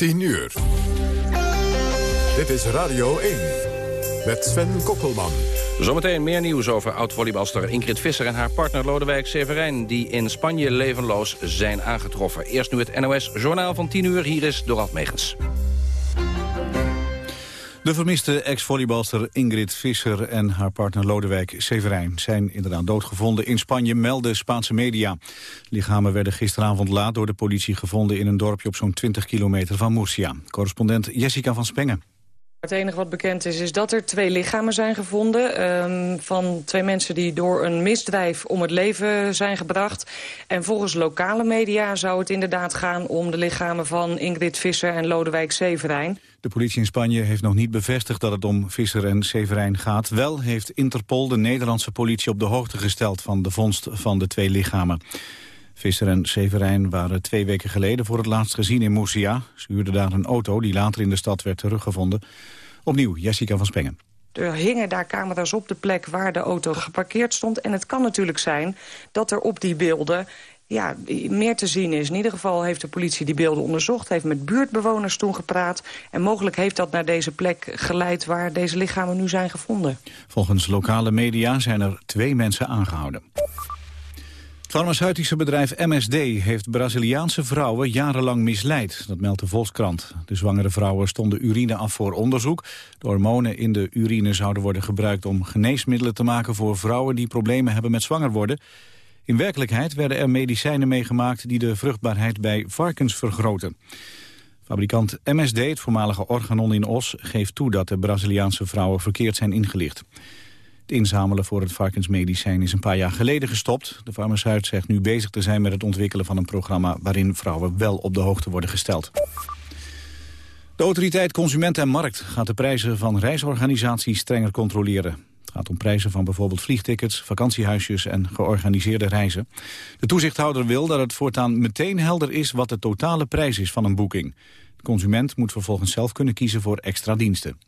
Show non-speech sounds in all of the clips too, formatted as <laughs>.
10 uur. Dit is Radio 1 met Sven Kokkelman. Zometeen meer nieuws over oud-volleybalster Ingrid Visser... en haar partner Lodewijk Severijn... die in Spanje levenloos zijn aangetroffen. Eerst nu het NOS-journaal van 10 uur. Hier is Dorald Megens. De vermiste ex-volleybalster Ingrid Visser en haar partner Lodewijk Severijn zijn inderdaad doodgevonden in Spanje, melden Spaanse media. Lichamen werden gisteravond laat door de politie gevonden in een dorpje op zo'n 20 kilometer van Murcia. Correspondent Jessica van Spengen. Het enige wat bekend is, is dat er twee lichamen zijn gevonden... Um, van twee mensen die door een misdrijf om het leven zijn gebracht. En volgens lokale media zou het inderdaad gaan om de lichamen van Ingrid Visser en Lodewijk Severijn. De politie in Spanje heeft nog niet bevestigd dat het om Visser en Severijn gaat. Wel heeft Interpol de Nederlandse politie op de hoogte gesteld van de vondst van de twee lichamen. Visser en Severijn waren twee weken geleden voor het laatst gezien in Murcia. Ze huurden daar een auto die later in de stad werd teruggevonden. Opnieuw, Jessica van Spengen. Er hingen daar camera's op de plek waar de auto geparkeerd stond. En het kan natuurlijk zijn dat er op die beelden ja, meer te zien is. In ieder geval heeft de politie die beelden onderzocht... heeft met buurtbewoners toen gepraat... en mogelijk heeft dat naar deze plek geleid... waar deze lichamen nu zijn gevonden. Volgens lokale media zijn er twee mensen aangehouden. Het farmaceutische bedrijf MSD heeft Braziliaanse vrouwen jarenlang misleid. Dat meldt de Volkskrant. De zwangere vrouwen stonden urine af voor onderzoek. De hormonen in de urine zouden worden gebruikt om geneesmiddelen te maken... voor vrouwen die problemen hebben met zwanger worden. In werkelijkheid werden er medicijnen meegemaakt... die de vruchtbaarheid bij varkens vergroten. Fabrikant MSD, het voormalige Organon in Os... geeft toe dat de Braziliaanse vrouwen verkeerd zijn ingelicht. Inzamelen voor het varkensmedicijn is een paar jaar geleden gestopt. De farmaceut zegt nu bezig te zijn met het ontwikkelen van een programma... waarin vrouwen wel op de hoogte worden gesteld. De autoriteit Consument en Markt gaat de prijzen van reisorganisaties strenger controleren. Het gaat om prijzen van bijvoorbeeld vliegtickets, vakantiehuisjes en georganiseerde reizen. De toezichthouder wil dat het voortaan meteen helder is wat de totale prijs is van een boeking. De consument moet vervolgens zelf kunnen kiezen voor extra diensten.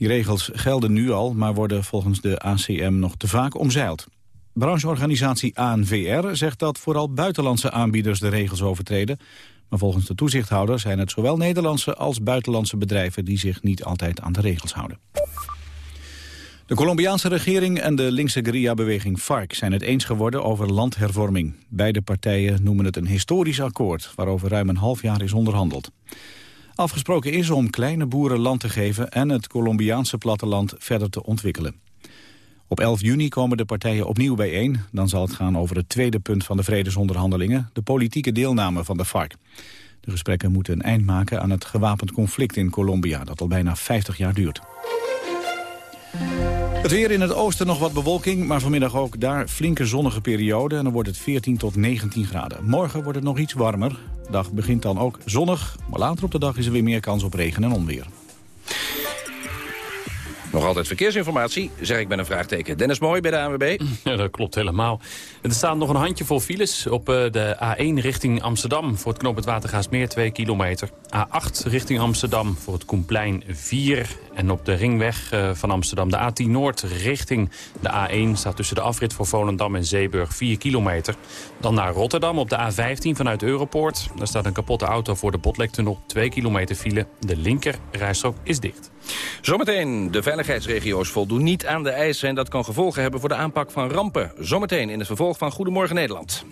Die regels gelden nu al, maar worden volgens de ACM nog te vaak omzeild. Brancheorganisatie ANVR zegt dat vooral buitenlandse aanbieders de regels overtreden. Maar volgens de toezichthouder zijn het zowel Nederlandse als buitenlandse bedrijven die zich niet altijd aan de regels houden. De Colombiaanse regering en de linkse guerrilla-beweging FARC zijn het eens geworden over landhervorming. Beide partijen noemen het een historisch akkoord waarover ruim een half jaar is onderhandeld. Afgesproken is om kleine boeren land te geven en het Colombiaanse platteland verder te ontwikkelen. Op 11 juni komen de partijen opnieuw bijeen. Dan zal het gaan over het tweede punt van de vredesonderhandelingen, de politieke deelname van de FARC. De gesprekken moeten een eind maken aan het gewapend conflict in Colombia, dat al bijna 50 jaar duurt. Het weer in het oosten nog wat bewolking, maar vanmiddag ook daar flinke zonnige periode. En dan wordt het 14 tot 19 graden. Morgen wordt het nog iets warmer. Dag begint dan ook zonnig, maar later op de dag is er weer meer kans op regen en onweer. Nog altijd verkeersinformatie, zeg ik met een vraagteken. Dennis Mooi bij de ANWB. <laughs> Ja, dat klopt helemaal. Er staan nog een handjevol files op eh, de A1 richting Amsterdam... voor het knooppunt Watergaasmeer 2 kilometer. A8 richting Amsterdam voor het Koenplein 4. En op de ringweg eh, van Amsterdam, de A10 Noord richting de A1... staat tussen de afrit voor Volendam en Zeeburg 4 kilometer. Dan naar Rotterdam op de A15 vanuit Europoort. Daar staat een kapotte auto voor de Botlektunnel. 2 kilometer file. De linker rijstrook is dicht. Zometeen, de veiligheidsregio's voldoen niet aan de eisen... en dat kan gevolgen hebben voor de aanpak van rampen. Zometeen in het vervolg van Goedemorgen Nederland.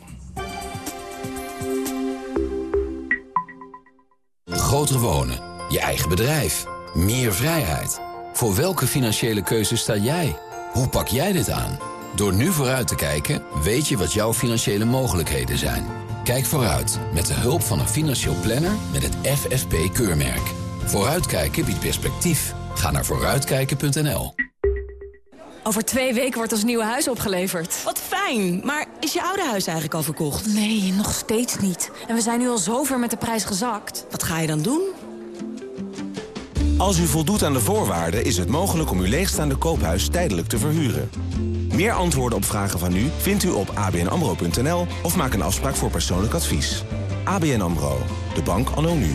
Groter wonen, je eigen bedrijf, meer vrijheid. Voor welke financiële keuze sta jij? Hoe pak jij dit aan? Door nu vooruit te kijken, weet je wat jouw financiële mogelijkheden zijn. Kijk vooruit met de hulp van een financieel planner met het FFP-keurmerk. Vooruitkijken biedt perspectief. Ga naar vooruitkijken.nl. Over twee weken wordt ons nieuwe huis opgeleverd. Wat fijn, maar is je oude huis eigenlijk al verkocht? Nee, nog steeds niet. En we zijn nu al zover met de prijs gezakt. Wat ga je dan doen? Als u voldoet aan de voorwaarden is het mogelijk om uw leegstaande koophuis tijdelijk te verhuren. Meer antwoorden op vragen van u vindt u op abnamro.nl of maak een afspraak voor persoonlijk advies. ABN AMRO, de bank anno nu.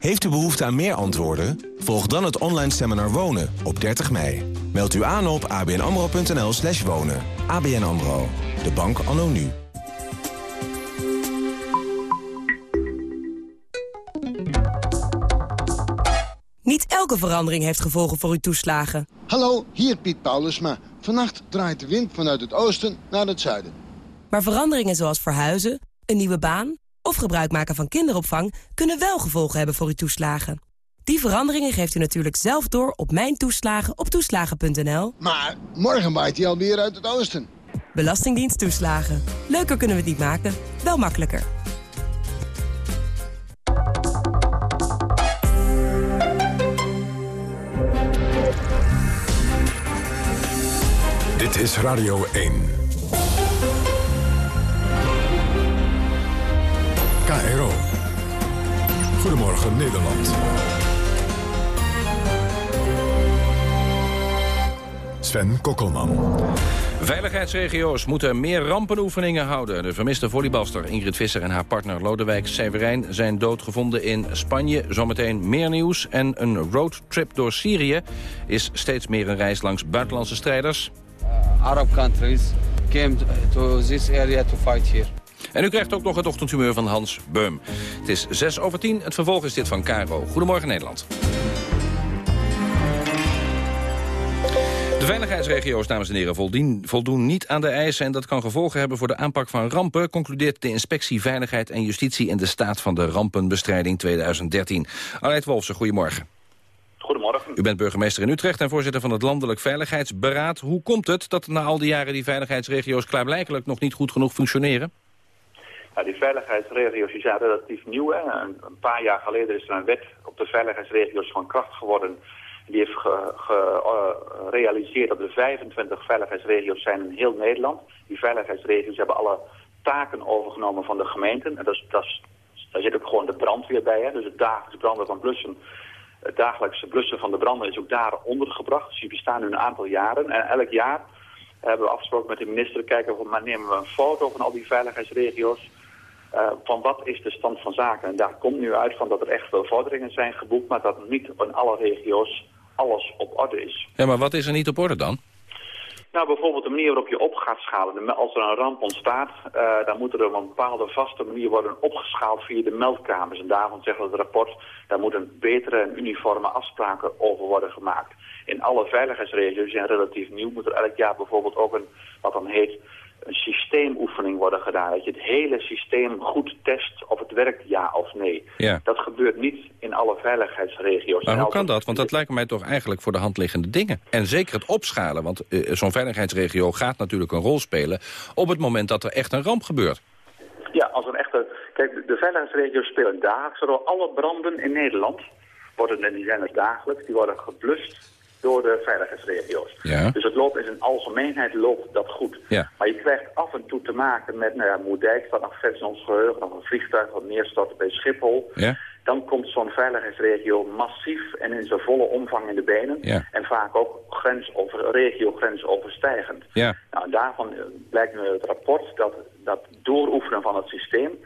Heeft u behoefte aan meer antwoorden? Volg dan het online seminar Wonen op 30 mei. Meld u aan op abnamro.nl slash wonen. ABN AMRO, de bank anno nu. Niet elke verandering heeft gevolgen voor uw toeslagen. Hallo, hier Piet Paulusma. Vannacht draait de wind vanuit het oosten naar het zuiden. Maar veranderingen zoals verhuizen, een nieuwe baan of gebruik maken van kinderopvang kunnen wel gevolgen hebben voor uw toeslagen. Die veranderingen geeft u natuurlijk zelf door op Mijn Toeslagen op toeslagen.nl. Maar morgen waait hij alweer uit het oosten. Belastingdienst toeslagen. Leuker kunnen we het niet maken, wel makkelijker. Dit is Radio 1. KRO. Goedemorgen Nederland. Sven Kokkelman. Veiligheidsregio's moeten meer rampenoefeningen houden. De vermiste volleybalster Ingrid Visser en haar partner Lodewijk Severijn... zijn doodgevonden in Spanje. Zometeen meer nieuws. En een roadtrip door Syrië is steeds meer een reis langs buitenlandse strijders. Arab countries came to this area to fight here. En u krijgt ook nog het ochtendhumeur van Hans Beum. Het is 6 over 10. Het vervolg is dit van Caro. Goedemorgen Nederland. De veiligheidsregio's, dames en heren, voldoen, voldoen niet aan de eisen... en dat kan gevolgen hebben voor de aanpak van rampen... concludeert de Inspectie Veiligheid en Justitie... in de staat van de rampenbestrijding 2013. Aleid Wolfsen, goedemorgen. Goedemorgen. U bent burgemeester in Utrecht en voorzitter van het Landelijk Veiligheidsberaad. Hoe komt het dat na al die jaren die veiligheidsregio's... klaarblijkelijk nog niet goed genoeg functioneren? Ja, die veiligheidsregio's die zijn relatief nieuw. Een, paar jaar geleden is er een wet op de veiligheidsregio's van kracht geworden... Die heeft gerealiseerd dat er 25 veiligheidsregio's zijn in heel Nederland. Die veiligheidsregio's hebben alle taken overgenomen van de gemeenten. En dat is, dat is, daar zit ook gewoon de brandweer bij. Hè? Dus het dagelijks branden van blussen. Het dagelijkse blussen van de branden is ook daar ondergebracht. Dus die bestaan nu een aantal jaren. En elk jaar hebben we afgesproken met de minister... kijken of maar nemen we een foto van al die veiligheidsregio's... Uh, van wat is de stand van zaken. En daar komt nu uit van dat er echt veel vorderingen zijn geboekt... maar dat niet in alle regio's alles op orde is. Ja, maar wat is er niet op orde dan? Nou, bijvoorbeeld de manier waarop je op gaat schalen. Als er een ramp ontstaat, uh, dan moet er op een bepaalde vaste manier worden opgeschaald via de meldkamers. En daarvan we het rapport, daar moeten betere en uniforme afspraken over worden gemaakt. In alle veiligheidsregio's zijn relatief nieuw, moet er elk jaar bijvoorbeeld ook een, wat dan heet, een systeemoefening worden gedaan. Dat je het hele systeem goed test of het werkt ja of nee. Ja. Dat gebeurt niet in alle veiligheidsregio's. Maar hoe kan dat? Want dat lijken mij toch eigenlijk voor de hand liggende dingen. En zeker het opschalen, want uh, zo'n veiligheidsregio gaat natuurlijk een rol spelen... op het moment dat er echt een ramp gebeurt. Ja, als een echte... Kijk, de veiligheidsregio's spelen dagelijks. Alle branden in Nederland worden, en die zijn er dagelijks, die worden geblust door de veiligheidsregio's. Ja. Dus het loopt in zijn algemeenheid loopt dat goed. Ja. Maar je krijgt af en toe te maken met, nou ja, Moerdijk staat nog vers in ons geheugen, nog een vliegtuig wat neerstort bij Schiphol. Ja. Dan komt zo'n veiligheidsregio massief en in zijn volle omvang in de benen. Ja. En vaak ook grens over, regio-grens overstijgend. Ja. Nou, daarvan blijkt nu het rapport dat dat dooroefenen van het systeem...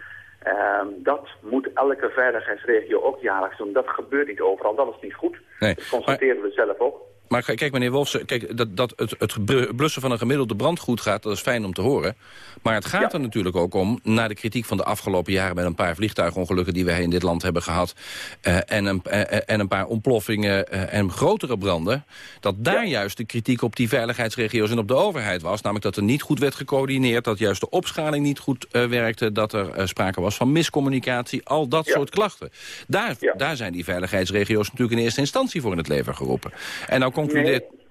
Um, dat moet elke veiligheidsregio ook jaarlijks doen. Dat gebeurt niet overal, dat is niet goed. Nee. Dat constateren we zelf ook. Maar kijk, meneer Wolfsen, kijk, dat, dat het, het blussen van een gemiddelde brand goed gaat... dat is fijn om te horen. Maar het gaat ja. er natuurlijk ook om, na de kritiek van de afgelopen jaren... met een paar vliegtuigongelukken die wij in dit land hebben gehad... Uh, en, een, uh, en een paar ontploffingen uh, en grotere branden... dat daar ja. juist de kritiek op die veiligheidsregio's en op de overheid was. Namelijk dat er niet goed werd gecoördineerd... dat juist de opschaling niet goed werkte... dat er sprake was van miscommunicatie, al dat ja. soort klachten. Daar, daar zijn die veiligheidsregio's natuurlijk in eerste instantie voor in het leven geroepen. En nou concludeert... Nee,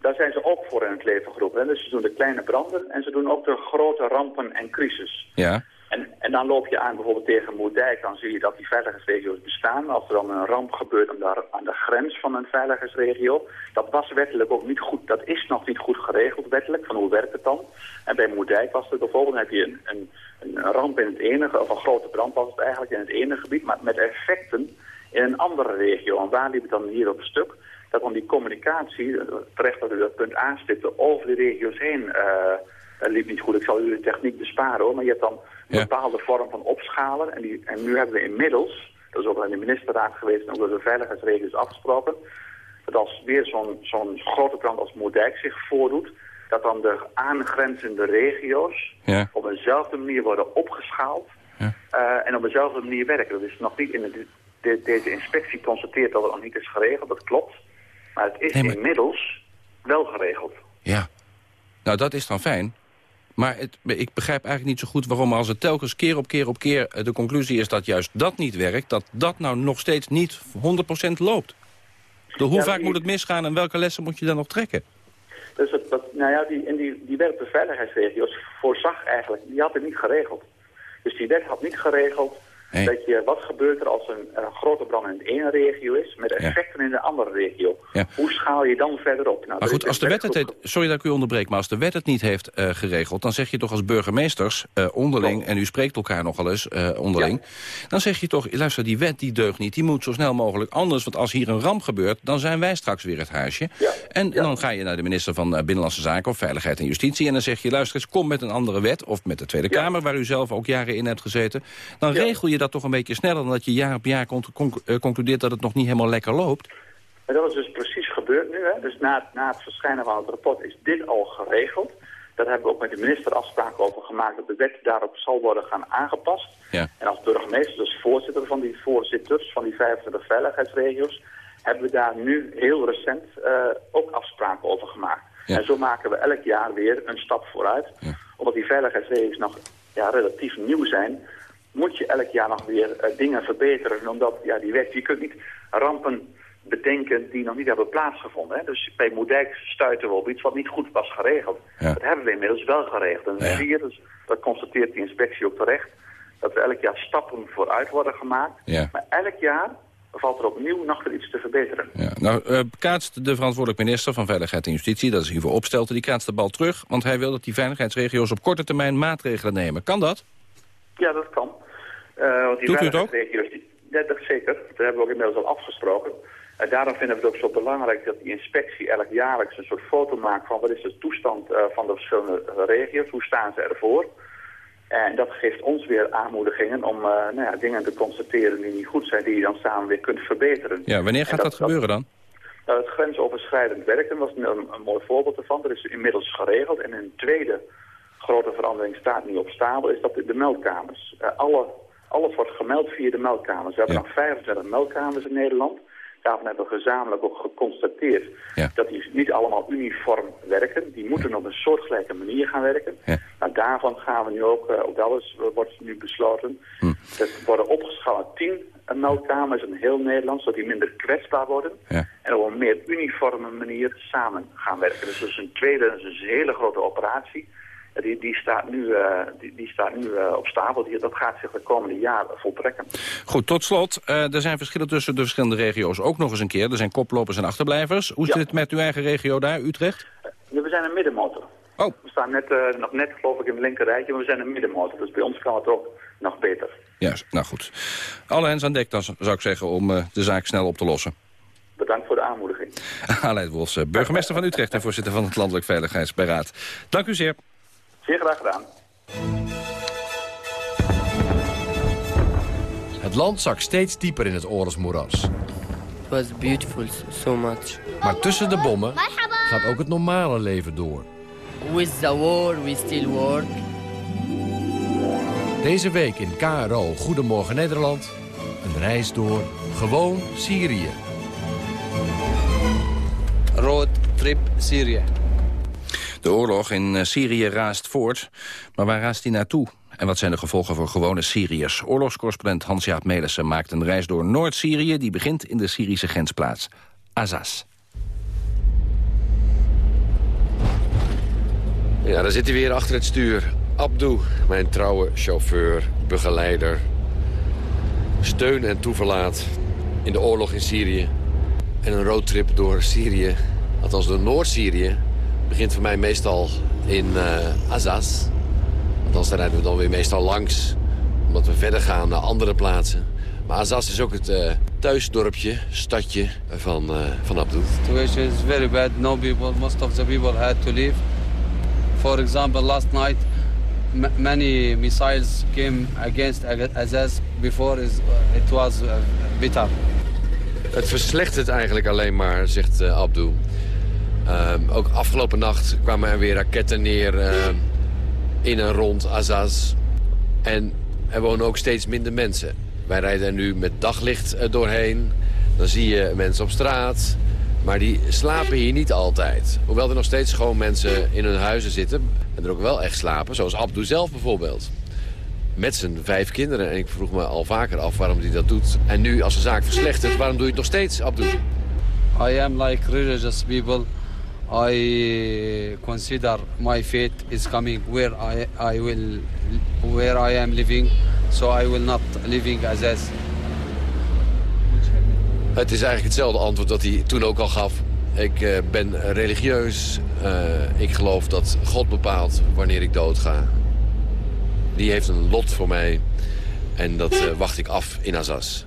daar zijn ze ook voor in het leven geroepen. Dus ze doen de kleine branden en ze doen ook de grote rampen en crisis. Ja. En, en dan loop je aan bijvoorbeeld tegen Moerdijk, dan zie je dat die veiligheidsregio's bestaan. Als er dan een ramp gebeurt aan de, aan de grens van een veiligheidsregio. Dat was wettelijk ook niet goed, dat is nog niet goed geregeld wettelijk, van hoe werkt het dan? En bij Moerdijk was het bijvoorbeeld, heb je een, een, een ramp in het ene, of een grote brand was het eigenlijk in het ene gebied, maar met effecten in een andere regio. En waar liep het dan hier op stuk? Dat dan die communicatie, eh, terecht dat u dat punt aanstipte, over de regio's heen uh, liep niet goed. Ik zal u de techniek besparen hoor, maar je hebt dan een bepaalde vorm van opschalen. En, die, en nu hebben we inmiddels, dat is ook al in de ministerraad geweest en ook door de veiligheidsregels afgesproken, dat als weer zo'n zo'n grote brand als Moerdijk zich voordoet, dat dan de aangrenzende regio's ja. op eenzelfde manier worden opgeschaald ja. uh, en op dezelfde manier werken. Dat is nog niet in de, de, deze inspectie constateert dat het nog niet is geregeld, dat klopt. Maar het is Nee, maar- inmiddels wel geregeld. Ja. Nou, dat is dan fijn. Maar het, ik begrijp eigenlijk niet zo goed waarom als het telkens keer op keer op keer... eh, de conclusie is dat juist dat niet werkt... dat dat nou nog steeds niet 100% loopt. De, hoe Ja, vaak die- moet het misgaan en welke lessen moet je dan nog trekken? Dus dat, nou ja, die, en die, die wet op de veiligheidsregio's voorzag eigenlijk, die had het niet geregeld. Dus die wet had niet geregeld Dat je, wat gebeurt er als een, een grote brand in de ene regio is, met effecten in de andere regio. Ja. Hoe schaal je dan verder op? Nou, Maar goed, als de wet het sorry dat ik u onderbreek, maar als de wet het niet heeft eh, geregeld... dan zeg je toch als burgemeesters eh, onderling, en u spreekt elkaar nogal eens eh, onderling... dan zeg je toch, luister, die wet die deugt niet, die moet zo snel mogelijk anders... want als hier een ramp gebeurt, dan zijn wij straks weer het huisje. En, dan ga je naar de minister van Binnenlandse Zaken of Veiligheid en Justitie... en dan zeg je, luister eens, kom met een andere wet... of met de Tweede Kamer, waar u zelf ook jaren in hebt gezeten... dan regel je dat toch een beetje sneller dan dat je jaar op jaar eh, concludeert... dat het nog niet helemaal lekker loopt. En dat is dus precies gebeurd nu. Hè? Dus na, na het verschijnen van het rapport is dit al geregeld. Daar hebben we ook met de minister afspraken over gemaakt... dat de wet daarop zal worden gaan aangepast. Ja. En als burgemeester, dus voorzitter van die voorzitters van die 25 veiligheidsregio's... hebben we daar nu heel recent eh, ook afspraken over gemaakt. En zo maken we elk jaar weer een stap vooruit. Omdat die veiligheidsregio's nog ja, relatief nieuw zijn... moet je elk jaar nog weer eh, dingen verbeteren. Omdat ja, die wet, je kunt niet rampen bedenken die nog niet hebben plaatsgevonden. Hè? Dus bij Moerdijk stuiten we op iets wat niet goed was geregeld. Dat hebben we inmiddels wel geregeld. En zie je, dus, dat constateert die inspectie ook terecht... dat er elk jaar stappen vooruit worden gemaakt. Ja. Maar elk jaar valt er opnieuw nog weer iets te verbeteren. Ja, nou, eh, kaatst de verantwoordelijk minister van Veiligheid en Justitie... dat is hiervoor opstelte, die kaatst de bal terug... want hij wil dat die veiligheidsregio's op korte termijn maatregelen nemen. Kan dat? Ja, dat kan. Eh, want die Doet u het ook? veiligheidsregio's, die- Ja, dat zeker. Dat hebben we ook inmiddels al afgesproken. En daarom vinden we het ook zo belangrijk dat die inspectie elk jaarlijks een soort foto maakt van wat is de toestand eh, van de verschillende regio's, hoe staan ze ervoor. En dat geeft ons weer aanmoedigingen om eh, nou ja, dingen te constateren die niet goed zijn, die je dan samen weer kunt verbeteren. Ja, wanneer gaat dat, gebeuren dan? nou, het grensoverschrijdend werken was een, een mooi voorbeeld ervan. Dat is inmiddels geregeld. En een tweede grote verandering staat nu op stapel, is dat de, meldkamers. Alle, alles wordt gemeld via de meldkamers. We hebben nog 25 meldkamers in Nederland. Daarvan hebben we gezamenlijk ook geconstateerd dat die niet allemaal uniform werken. Die moeten op een soortgelijke manier gaan werken. Nou, daarvan gaan we nu ook, eh, ook alles eh, wordt nu besloten. Dat worden opgeschaald naar 10 meldkamers in heel Nederland, zodat die minder kwetsbaar worden. En op een meer uniforme manier samen gaan werken. Dus dat is een tweede, dat is een hele grote operatie. Die, die staat nu, eh, die, die staat nu eh, op stapel. Die, dat gaat zich de komende jaren voltrekken. Goed, tot slot. eh, er zijn verschillen tussen de verschillende regio's ook nog eens een keer. Er zijn koplopers en achterblijvers. Hoe zit het met uw eigen regio daar, Utrecht? We zijn een middenmotor. Oh. We staan net, nog net, geloof ik, in het linker rijtje, maar we zijn een middenmotor. Dus bij ons kan het ook nog beter. Ja, nou goed. Alle hens aan dek dan, zou ik zeggen, om de zaak snel op te lossen. Bedankt voor de aanmoediging. <laughs> Aleid Wolfs, burgemeester van Utrecht en voorzitter van het Landelijk Veiligheidsberaad. Dank u zeer. Zeer graag gedaan. Het land zak steeds dieper in het oorlogsmoeras. It was beautiful, so much. Maar tussen de bommen gaat ook het normale leven door. With the war, we still work. Deze week in KRO Goedemorgen Nederland. Een reis door gewoon Syrië. Road trip Syrië. De oorlog in eh, Syrië raast voort. Maar waar raast die naartoe? En wat zijn de gevolgen voor gewone Syriërs? Oorlogscorrespondent Hans-Jaap Melissen maakt een reis door Noord-Syrië... die begint in de Syrische grensplaats Azaz. Ja, daar zit hij weer achter het stuur. Abdou, mijn trouwe chauffeur, begeleider. Steun en toeverlaat in de oorlog in Syrië. En een roadtrip door Syrië, althans door Noord-Syrië... begint voor mij meestal in uh, Azaz. Althans, daar rijden we dan weer meestal langs. Omdat we verder gaan naar andere plaatsen. Maar Azaz is ook het uh, thuisdorpje, stadje van, uh, van Abdul. The situation is very bad. No people, most of the people had to leave. For example, last night many missiles came against Azaz. Before it was bitter. Het verslechtert eigenlijk alleen maar, zegt uh, Abdul. Um, ook afgelopen nacht kwamen er weer raketten neer uh, in en rond Azaz. En er wonen ook steeds minder mensen. Wij rijden er nu met daglicht uh, doorheen. Dan zie je mensen op straat. Maar die slapen hier niet altijd. Hoewel er nog steeds gewoon mensen in hun huizen zitten. En er ook wel echt slapen. Zoals Abdul zelf bijvoorbeeld met zijn vijf kinderen. En ik vroeg me al vaker af waarom hij dat doet. En nu, als de zaak verslechtert, waarom doe je het nog steeds, Abdul? I am like religious people. I consider my fate is coming where I, I will, where I am living. So I will not living as as. Het is eigenlijk hetzelfde antwoord dat hij toen ook al gaf. Ik uh, ben religieus. Uh, ik geloof dat God bepaalt wanneer ik doodga. Die heeft een lot voor mij. En dat wacht ik af in Azaz.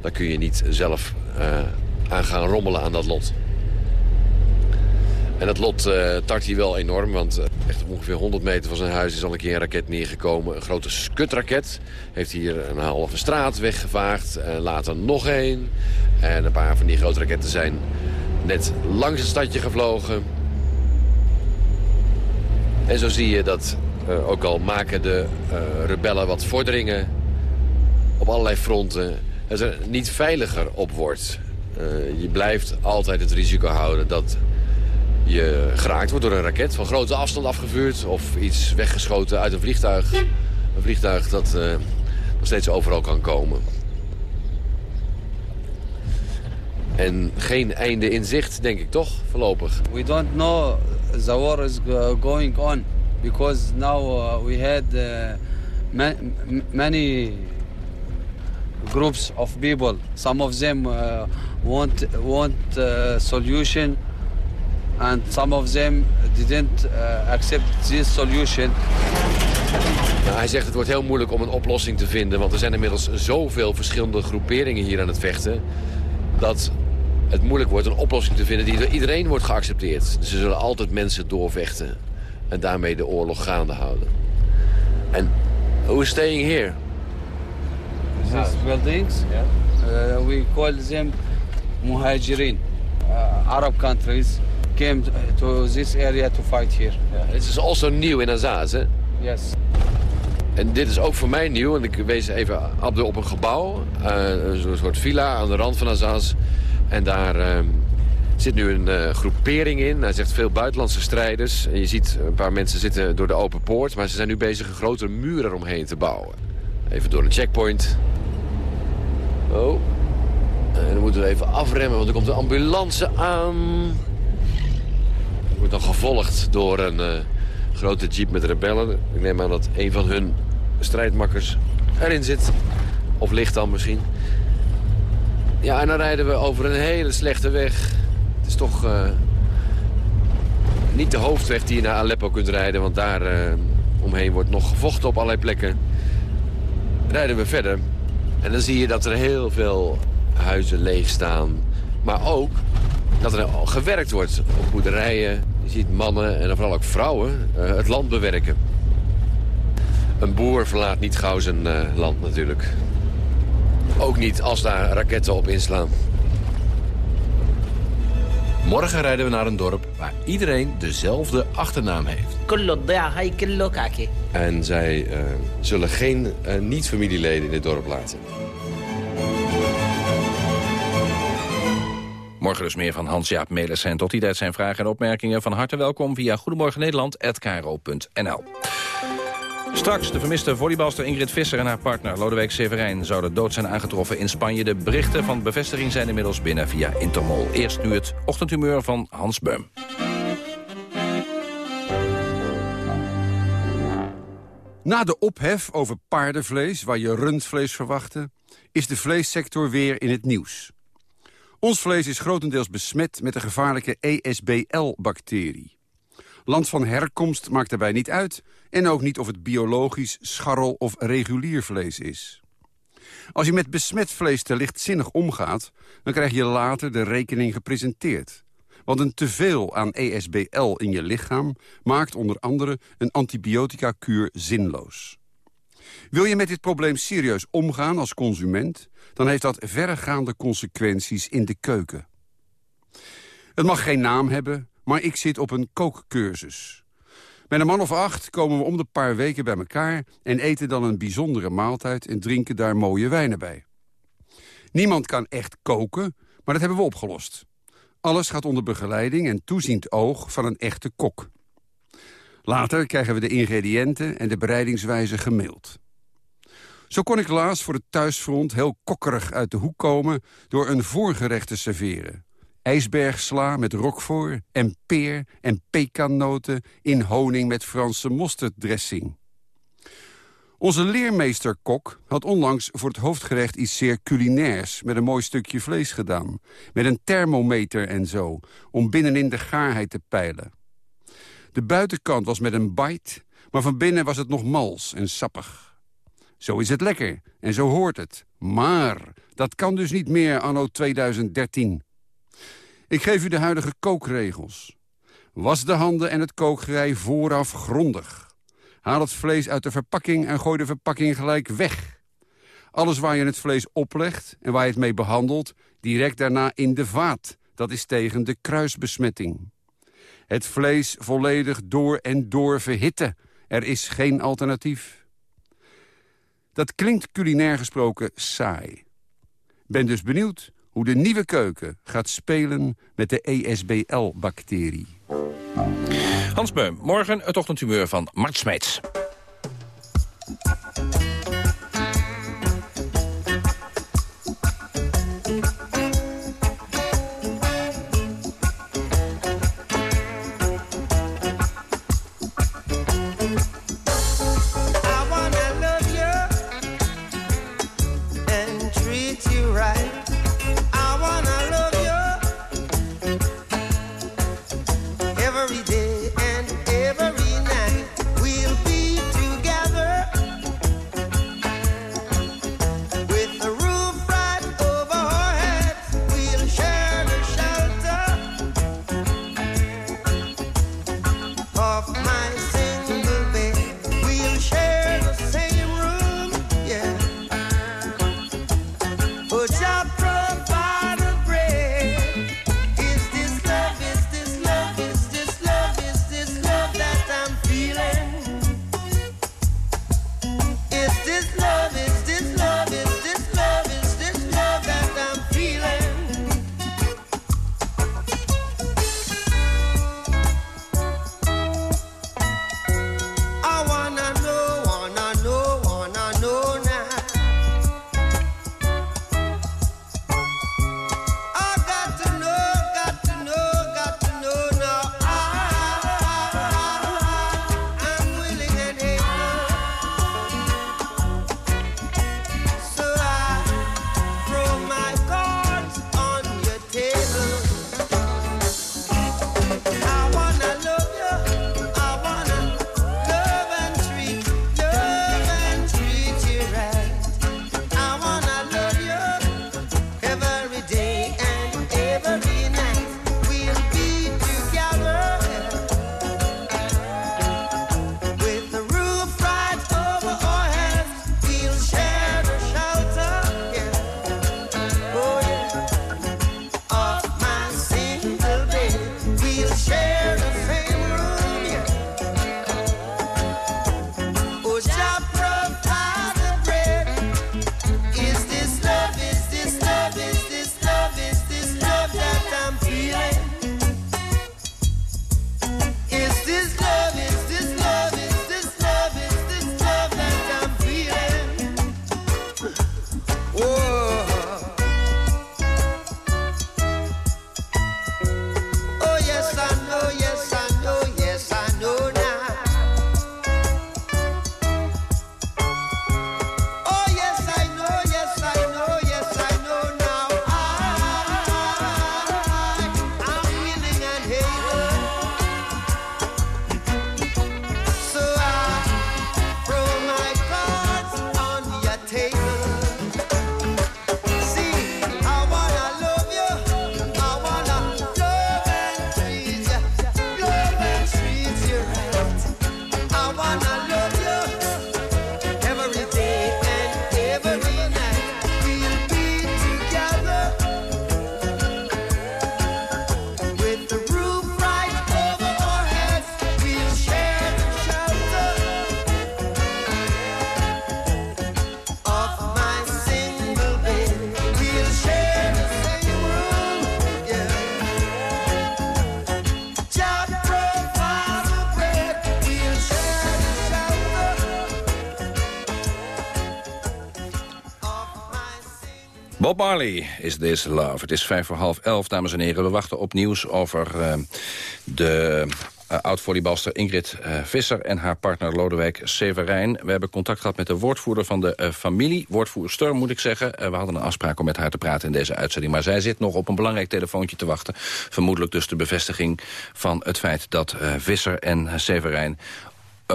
Daar kun je niet zelf aan gaan rommelen aan dat lot. En dat lot uh, tart hij wel enorm, want echt op ongeveer 100 meter van zijn huis is al een keer een raket neergekomen. Een grote skutraket heeft hier een halve straat weggevaagd. later nog één. En een paar van die grote raketten zijn net langs het stadje gevlogen. En zo zie je dat uh, ook al maken de uh, rebellen wat vorderingen op allerlei fronten... het er niet veiliger op wordt. Uh, je blijft altijd het risico houden dat je geraakt wordt door een raket... van grote afstand afgevuurd of iets weggeschoten uit een vliegtuig. Een vliegtuig dat nog steeds overal kan komen. En geen einde in zicht, denk ik toch, voorlopig. We don't know the war is going on because now uh, we had uh, ma many groups of people. Some of them uh, want want solution, and some of them didn't accept this solution. Nou, hij zegt het wordt heel moeilijk om een oplossing te vinden... want er zijn inmiddels zoveel verschillende groeperingen hier aan het vechten... dat het moeilijk wordt een oplossing te vinden die door iedereen wordt geaccepteerd. Dus er zullen altijd mensen doorvechten en daarmee de oorlog gaande houden. En who is staying here? These buildings, yeah. uh, we call them muhajirin. Uh, Arab countries came to this area to fight here. Yeah. It is also new in Azaz, hè? Yes. En dit is ook voor mij nieuw. En ik wees even op een gebouw. Uh, een soort villa aan de rand van Azaz. En daar... Uh, zit nu een uh, groepering in. Hij zegt veel buitenlandse strijders. En je ziet een paar mensen zitten door de open poort. Maar ze zijn nu bezig een grotere muur eromheen te bouwen. Even door een checkpoint. Oh. En dan moeten we even afremmen, want er komt een ambulance aan. Wordt dan gevolgd door een uh, grote jeep met rebellen. Ik neem aan dat een van hun strijdmakkers erin zit. Of ligt dan misschien. Ja, en dan rijden we over een hele slechte weg is toch uh, niet de hoofdweg die je naar Aleppo kunt rijden. Want daar uh, omheen wordt nog gevochten op allerlei plekken. Rijden we verder. En dan zie je dat er heel veel huizen leeg staan. Maar ook dat er gewerkt wordt op boerderijen. Je ziet mannen en vooral ook vrouwen uh, het land bewerken. Een boer verlaat niet gauw zijn land natuurlijk. Ook niet als daar raketten op inslaan. Morgen rijden we naar een dorp waar iedereen dezelfde achternaam heeft. En zij uh, zullen geen uh, niet-familieleden in het dorp laten. Morgen dus meer van Hans-Jaap Melissen. En tot die tijd zijn vragen en opmerkingen van harte welkom via Goedemorgen Nederland@kro.nl. Straks de vermiste volleybalster Ingrid Visser en haar partner Lodewijk Severijn zouden dood zijn aangetroffen in Spanje. De berichten van bevestiging zijn inmiddels binnen via Intermol. Eerst nu het ochtendhumeur van Hans Beum. Na de ophef over paardenvlees, waar je rundvlees verwachtte... is de vleessector weer in het nieuws. Ons vlees is grotendeels besmet met de gevaarlijke ESBL-bacterie. Land van herkomst maakt daarbij niet uit... en ook niet of het biologisch, scharrel of regulier vlees is. Als je met besmet vlees te lichtzinnig omgaat... dan krijg je later de rekening gepresenteerd. Want een teveel aan ESBL in je lichaam... maakt onder andere een antibiotica-kuur zinloos. Wil je met dit probleem serieus omgaan als consument... dan heeft dat verregaande consequenties in de keuken. Het mag geen naam hebben, maar ik zit op een kookcursus. Met een man of acht komen we om de paar weken bij elkaar... en eten dan een bijzondere maaltijd en drinken daar mooie wijnen bij. Niemand kan echt koken, maar dat hebben we opgelost. Alles gaat onder begeleiding en toeziend oog van een echte kok. Later krijgen we de ingrediënten en de bereidingswijze gemaild. Zo kon ik laatst voor het thuisfront heel kokkerig uit de hoek komen... door een voorgerecht te serveren. IJsbergsla met roquefort en peer en pekannoten... in honing met Franse mosterd-dressing. Onze leermeester-kok had onlangs voor het hoofdgerecht iets zeer culinairs... met een mooi stukje vlees gedaan. Met een thermometer en zo, om binnenin de gaarheid te peilen. De buitenkant was met een bite, maar van binnen was het nog mals en sappig. Zo is het lekker en zo hoort het. Maar dat kan dus niet meer anno 2013. Ik geef u de huidige kookregels. Was de handen en het kookgerei vooraf grondig. Haal het vlees uit de verpakking en gooi de verpakking gelijk weg. Alles waar je het vlees oplegt en waar je het mee behandelt... direct daarna in de vaat. Dat is tegen de kruisbesmetting. Het vlees volledig door en door verhitten. Er is geen alternatief. Dat klinkt culinair gesproken saai. Ben dus benieuwd hoe de nieuwe keuken gaat spelen met de ESBL-bacterie. Hans Beum, morgen het ochtendhumeur van Mart Smeets. Is This Love. Het is vijf voor half elf, dames en heren. We wachten op nieuws over uh, de uh, oud-volleybalster Ingrid uh, Visser... en haar partner Lodewijk Severijn. We hebben contact gehad met de woordvoerder van de uh, familie. Woordvoerster, moet ik zeggen. we hadden een afspraak om met haar te praten in deze uitzending. Maar zij zit nog op een belangrijk telefoontje te wachten. Vermoedelijk dus de bevestiging van het feit dat Visser en Severijn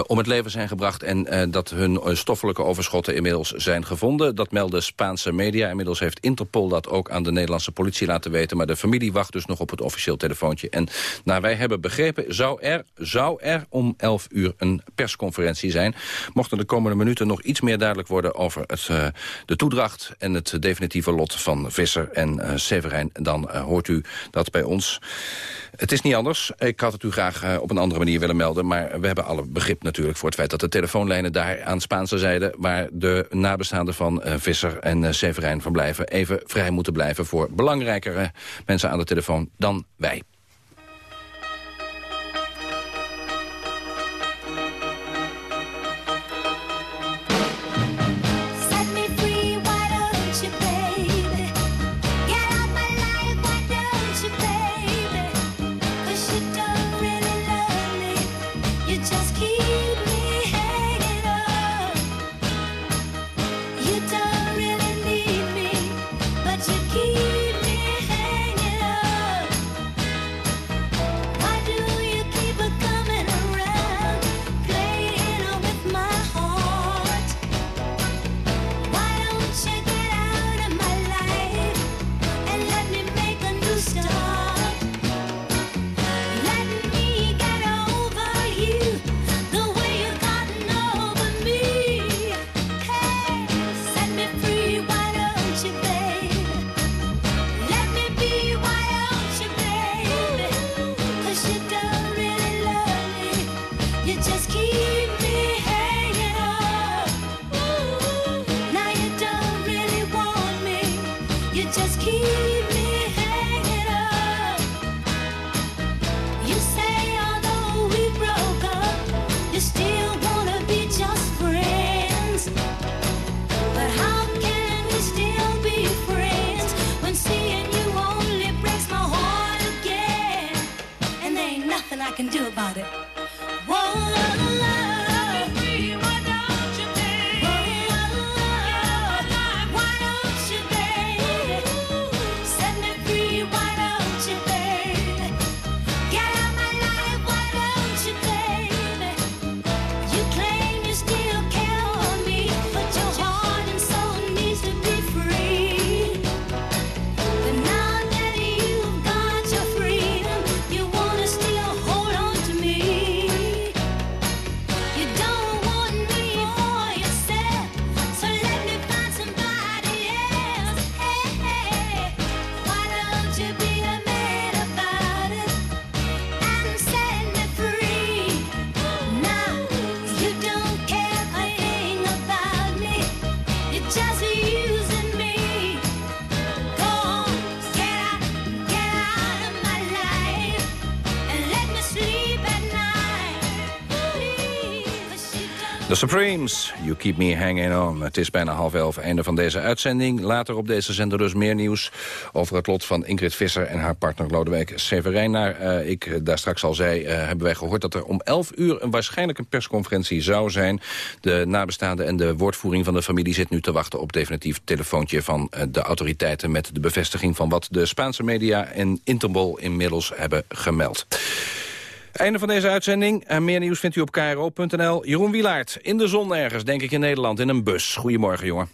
om het leven zijn gebracht... en uh, dat hun uh, stoffelijke overschotten inmiddels zijn gevonden. Dat melden Spaanse media. Inmiddels heeft Interpol dat ook aan de Nederlandse politie laten weten. Maar de familie wacht dus nog op het officieel telefoontje. En naar wij hebben begrepen, zou er, zou er om 11 uur een persconferentie zijn. Mochten de komende minuten nog iets meer duidelijk worden... over het, de toedracht en het definitieve lot van Visser en Severijn... dan hoort u dat bij ons... Het is niet anders. Ik had het u graag op een andere manier willen melden... maar we hebben alle begrip natuurlijk voor het feit dat de telefoonlijnen daar aan Spaanse zijde... waar de nabestaanden van uh, Visser en uh, Severijn van blijven... even vrij moeten blijven voor belangrijkere mensen aan de telefoon dan wij. I can do about it. The Supremes, You Keep Me Hanging On. Het is bijna half elf, einde van deze uitzending. Later op deze zender dus meer nieuws over het lot van Ingrid Visser... en haar partner Lodewijk Severijn. Uh, ik daar straks al zei, uh, hebben wij gehoord dat er om elf uur... een waarschijnlijk een persconferentie zou zijn. De nabestaanden en de woordvoering van de familie zit nu te wachten... op definitief telefoontje van uh, de autoriteiten... met de bevestiging van wat de Spaanse media en Interpol inmiddels hebben gemeld. Einde van deze uitzending. En meer nieuws vindt u op kro.nl. Jeroen Wilaert, in de zon ergens, denk ik in Nederland, in een bus. Goedemorgen, jongen.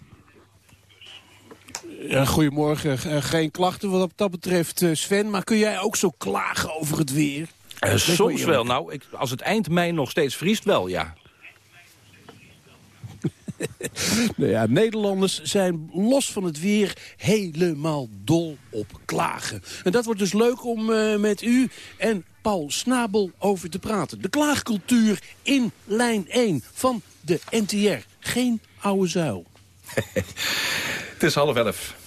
Ja, goedemorgen. Uh, geen klachten wat dat betreft, uh, Sven. Maar kun jij ook zo klagen over het weer? Uh, soms wel. Nou, ik, als het eind mei nog steeds vriest, wel, ja. <laughs> nou ja, Nederlanders zijn los van het weer helemaal dol op klagen. En dat wordt dus leuk om uh, met u en Paul Snabel over te praten. De klaagcultuur in lijn 1 van de NTR. Geen oude zuil. <laughs> het is half elf.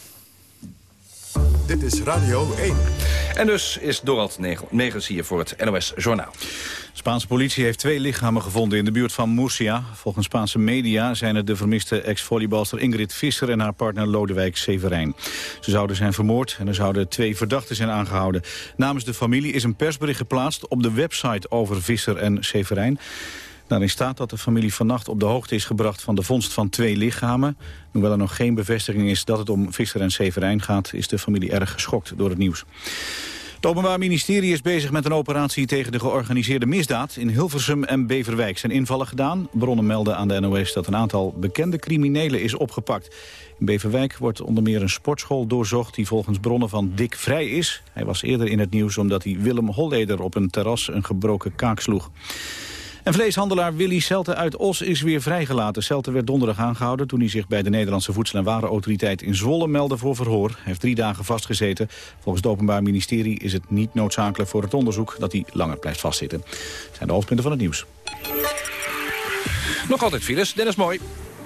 Dit is Radio 1. En dus is Dorald Negens hier voor het NOS Journaal. Spaanse politie heeft twee lichamen gevonden in de buurt van Murcia. Volgens Spaanse media zijn het de vermiste ex-volleybalster Ingrid Visser... en haar partner Lodewijk Severijn. Ze zouden zijn vermoord en er zouden twee verdachten zijn aangehouden. Namens de familie is een persbericht geplaatst op de website over Visser en Severijn. Daarin staat dat de familie vannacht op de hoogte is gebracht van de vondst van twee lichamen. Hoewel er nog geen bevestiging is dat het om Visser en Severijn gaat... is de familie erg geschokt door het nieuws. Het Openbaar Ministerie is bezig met een operatie tegen de georganiseerde misdaad. In Hilversum en Beverwijk zijn invallen gedaan. Bronnen melden aan de NOS dat een aantal bekende criminelen is opgepakt. In Beverwijk wordt onder meer een sportschool doorzocht... die volgens bronnen van Dick Vrij is. Hij was eerder in het nieuws omdat hij Willem Holleder op een terras een gebroken kaak sloeg. En vleeshandelaar Willy Celte uit Os is weer vrijgelaten. Celte werd donderdag aangehouden toen hij zich bij de Nederlandse Voedsel- en Warenautoriteit in Zwolle meldde voor verhoor. Hij heeft drie dagen vastgezeten. Volgens het Openbaar Ministerie is het niet noodzakelijk voor het onderzoek dat hij langer blijft vastzitten. Dat zijn de hoofdpunten van het nieuws. Nog altijd files, Dennis Mooi.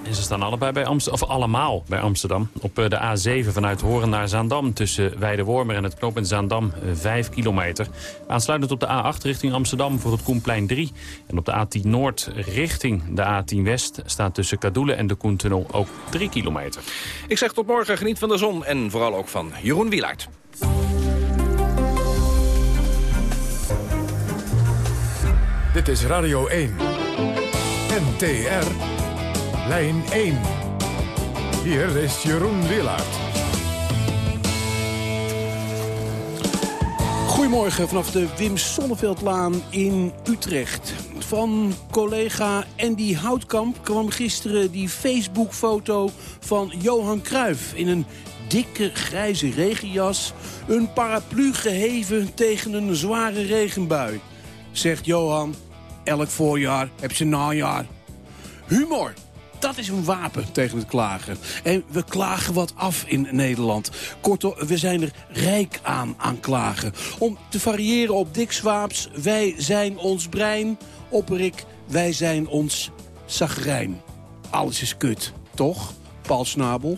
En ze staan allebei bij Amsterdam, of allemaal bij Amsterdam. Op eh, de A7 vanuit Horen naar Zaandam tussen Weidewormer en het knooppunt Zaandam 5 eh, kilometer. Aansluitend op de A8 richting Amsterdam voor het Koenplein 3. En op de A10 Noord richting de A10 West staat tussen Kadoelen en de Koentunnel ook 3 kilometer. Ik zeg tot morgen, geniet van de zon en vooral ook van Jeroen Wielaert. Dit is Radio 1. NTR. Lijn 1. Hier is Jeroen Willaert. Goedemorgen vanaf de Wim Sonneveldlaan in Utrecht. Van collega Andy Houtkamp kwam gisteren die Facebook-foto van Johan Cruijff... in een dikke grijze regenjas, een paraplu geheven tegen een zware regenbui. Zegt Johan, elk voorjaar heb je najaar. Humor dat is een wapen tegen het klagen. En we klagen wat af in Nederland. Kortom, we zijn er rijk aan aan klagen. Om te variëren op Dick Swaaps, wij zijn ons brein. Opperik, wij zijn ons zagrijn. Alles is kut, toch? Paul Snabel?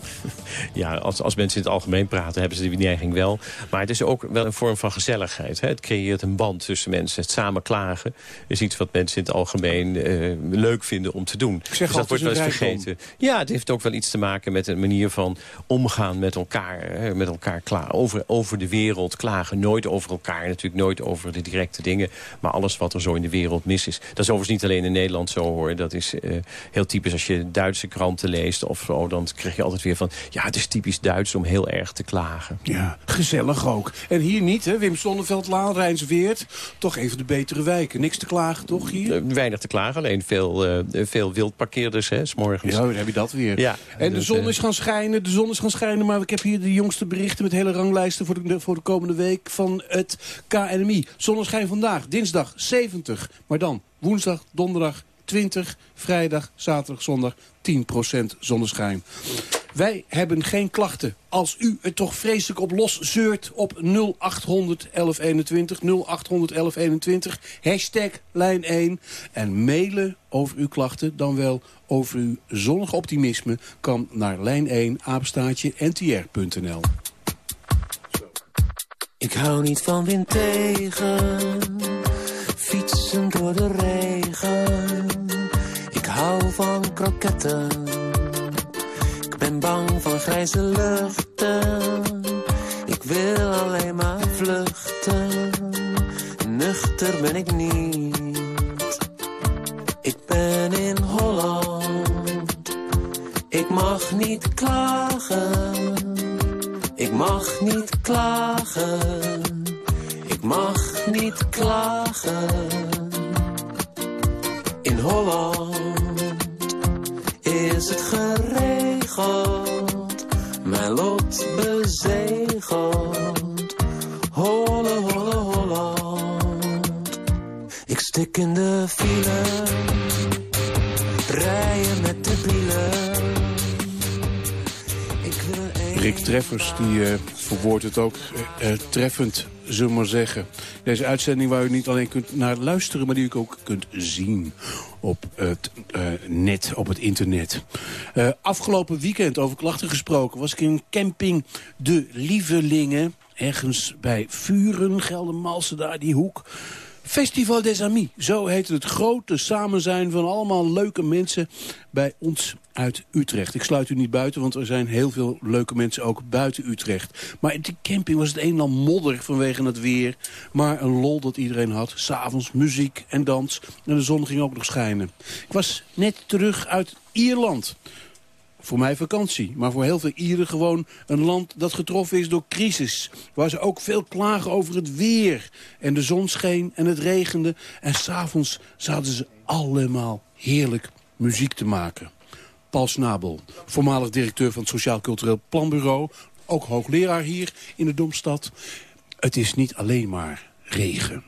Ja, als, als mensen in het algemeen praten, hebben ze die neiging wel. Maar het is ook wel een vorm van gezelligheid. Hè? Het creëert een band tussen mensen. Het samen klagen is iets wat mensen in het algemeen uh, leuk vinden om te doen. Ik zeg dus dat wordt wel eens vergeten. Ja, het heeft ook wel iets te maken met een manier van omgaan met elkaar. Hè? Met elkaar klagen. Over, over de wereld klagen. Nooit over elkaar. Natuurlijk nooit over de directe dingen. Maar alles wat er zo in de wereld mis is. Dat is overigens niet alleen in Nederland zo hoor. Dat is uh, heel typisch als je Duitse kranten leest of zo. Dan krijg je altijd weer van... ja, het is typisch Duits om heel erg te klagen. Ja, gezellig ook. En hier niet, hè? Wim Sonneveld-Laan, Rijnsweert. Toch even de betere wijken. Niks te klagen, toch, hier? Uh, weinig te klagen, alleen veel, uh, veel wildparkeerders, hè, s'morgens. Ja, dan heb je dat weer. Ja, en de dus, zon is gaan schijnen, de zon is gaan schijnen... maar ik heb hier de jongste berichten met hele ranglijsten... voor de, voor de komende week van het KNMI. Zonneschijn vandaag, dinsdag 70, maar dan woensdag, donderdag 20, vrijdag, zaterdag, zondag 10% zonneschijn. Wij hebben geen klachten. Als u er toch vreselijk op los zeurt op 0800 1121, 0800 1121, hashtag lijn 1. En mailen over uw klachten, dan wel over uw zonnig optimisme, kan naar lijn 1 apenstaatje ntr.nl. Ik hou niet van windtegen, fietsen door de regen. Van kroketten. Ik ben bang van grijze luchten. Ik wil alleen maar vluchten. Nuchter ben ik niet. Ik ben in Holland. Ik mag niet klagen. Ik mag niet klagen. Ik mag niet klagen. In Holland is het geregeld, mijn lot bezegeld. Holle, holle, Holland. Ik stik in de file, rijden met de bielen. Rick Treffers die uh, verwoordt het ook uh, treffend zullen we maar zeggen. Deze uitzending waar u niet alleen kunt naar luisteren... maar die u ook kunt zien op het uh, net, op het internet. Uh, afgelopen weekend, over klachten gesproken... was ik in camping De Lievelingen... ergens bij Vuren, Geldermalsen, daar die hoek... Festival des Amis, zo heet het grote samenzijn van allemaal leuke mensen bij ons uit Utrecht. Ik sluit u niet buiten, want er zijn heel veel leuke mensen ook buiten Utrecht. Maar de camping was het een en al modder vanwege het weer. Maar een lol dat iedereen had. S'avonds muziek en dans. En de zon ging ook nog schijnen. Ik was net terug uit Ierland voor mij vakantie. Maar voor heel veel Ieren gewoon een land dat getroffen is door crisis. Waar ze ook veel klagen over het weer. En de zon scheen en het regende. En s'avonds zaten ze allemaal heerlijk muziek te maken. Paul Snabel, voormalig directeur van het Sociaal Cultureel Planbureau. Ook hoogleraar hier in de Domstad. Het is niet alleen maar regen.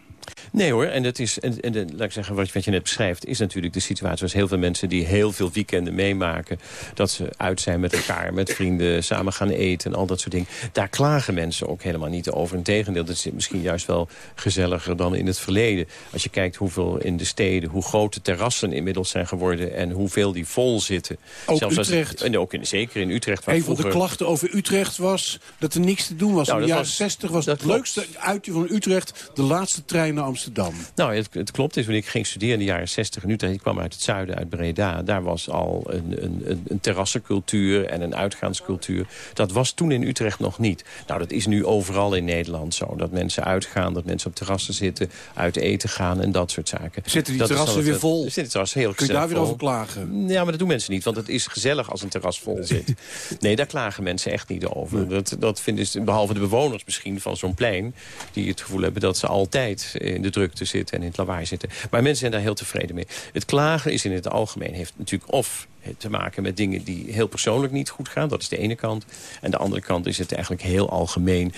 Nee hoor, en, dat is, en, en de, laat ik zeggen, wat, wat je net beschrijft... is natuurlijk de situatie zoals heel veel mensen die heel veel weekenden meemaken... dat ze uit zijn met elkaar, met vrienden, samen gaan eten en al dat soort dingen. Daar klagen mensen ook helemaal niet over. Integendeel, dat is misschien juist wel gezelliger dan in het verleden. Als je kijkt hoeveel in de steden, hoe grote terrassen inmiddels zijn geworden... en hoeveel die vol zitten. Ook Zelfs Utrecht. en ook in, zeker in Utrecht. Een van de klachten over Utrecht was dat er niks te doen was. Nou, in de jaren 60 was het leukste uitje van Utrecht... de laatste trein naar Amsterdam. Amsterdam. Nou, het, het klopt. Is, toen ik ging studeren in de jaren 60 in Utrecht. Ik kwam uit het zuiden, uit Breda. Daar was al een, een, een terrassencultuur en een uitgaanscultuur. Dat was toen in Utrecht nog niet. Nou, dat is nu overal in Nederland zo. Dat mensen uitgaan, dat mensen op terrassen zitten, uit eten gaan en dat soort zaken. Zitten die terrassen weer vol? Zitten terrassen heel Kun je daar weer over klagen? Ja, maar dat doen mensen niet, want het is gezellig als een terras vol zit. nee, daar klagen mensen echt niet over. Dat, dat vinden ze, behalve de bewoners misschien van zo'n plein... die het gevoel hebben dat ze altijd in de drukte zitten en in het lawaai zitten. Maar mensen zijn daar heel tevreden mee. Het klagen is in het algemeen, heeft natuurlijk of te maken met dingen die heel persoonlijk niet goed gaan. Dat is de ene kant. En de andere kant is het eigenlijk heel algemeen.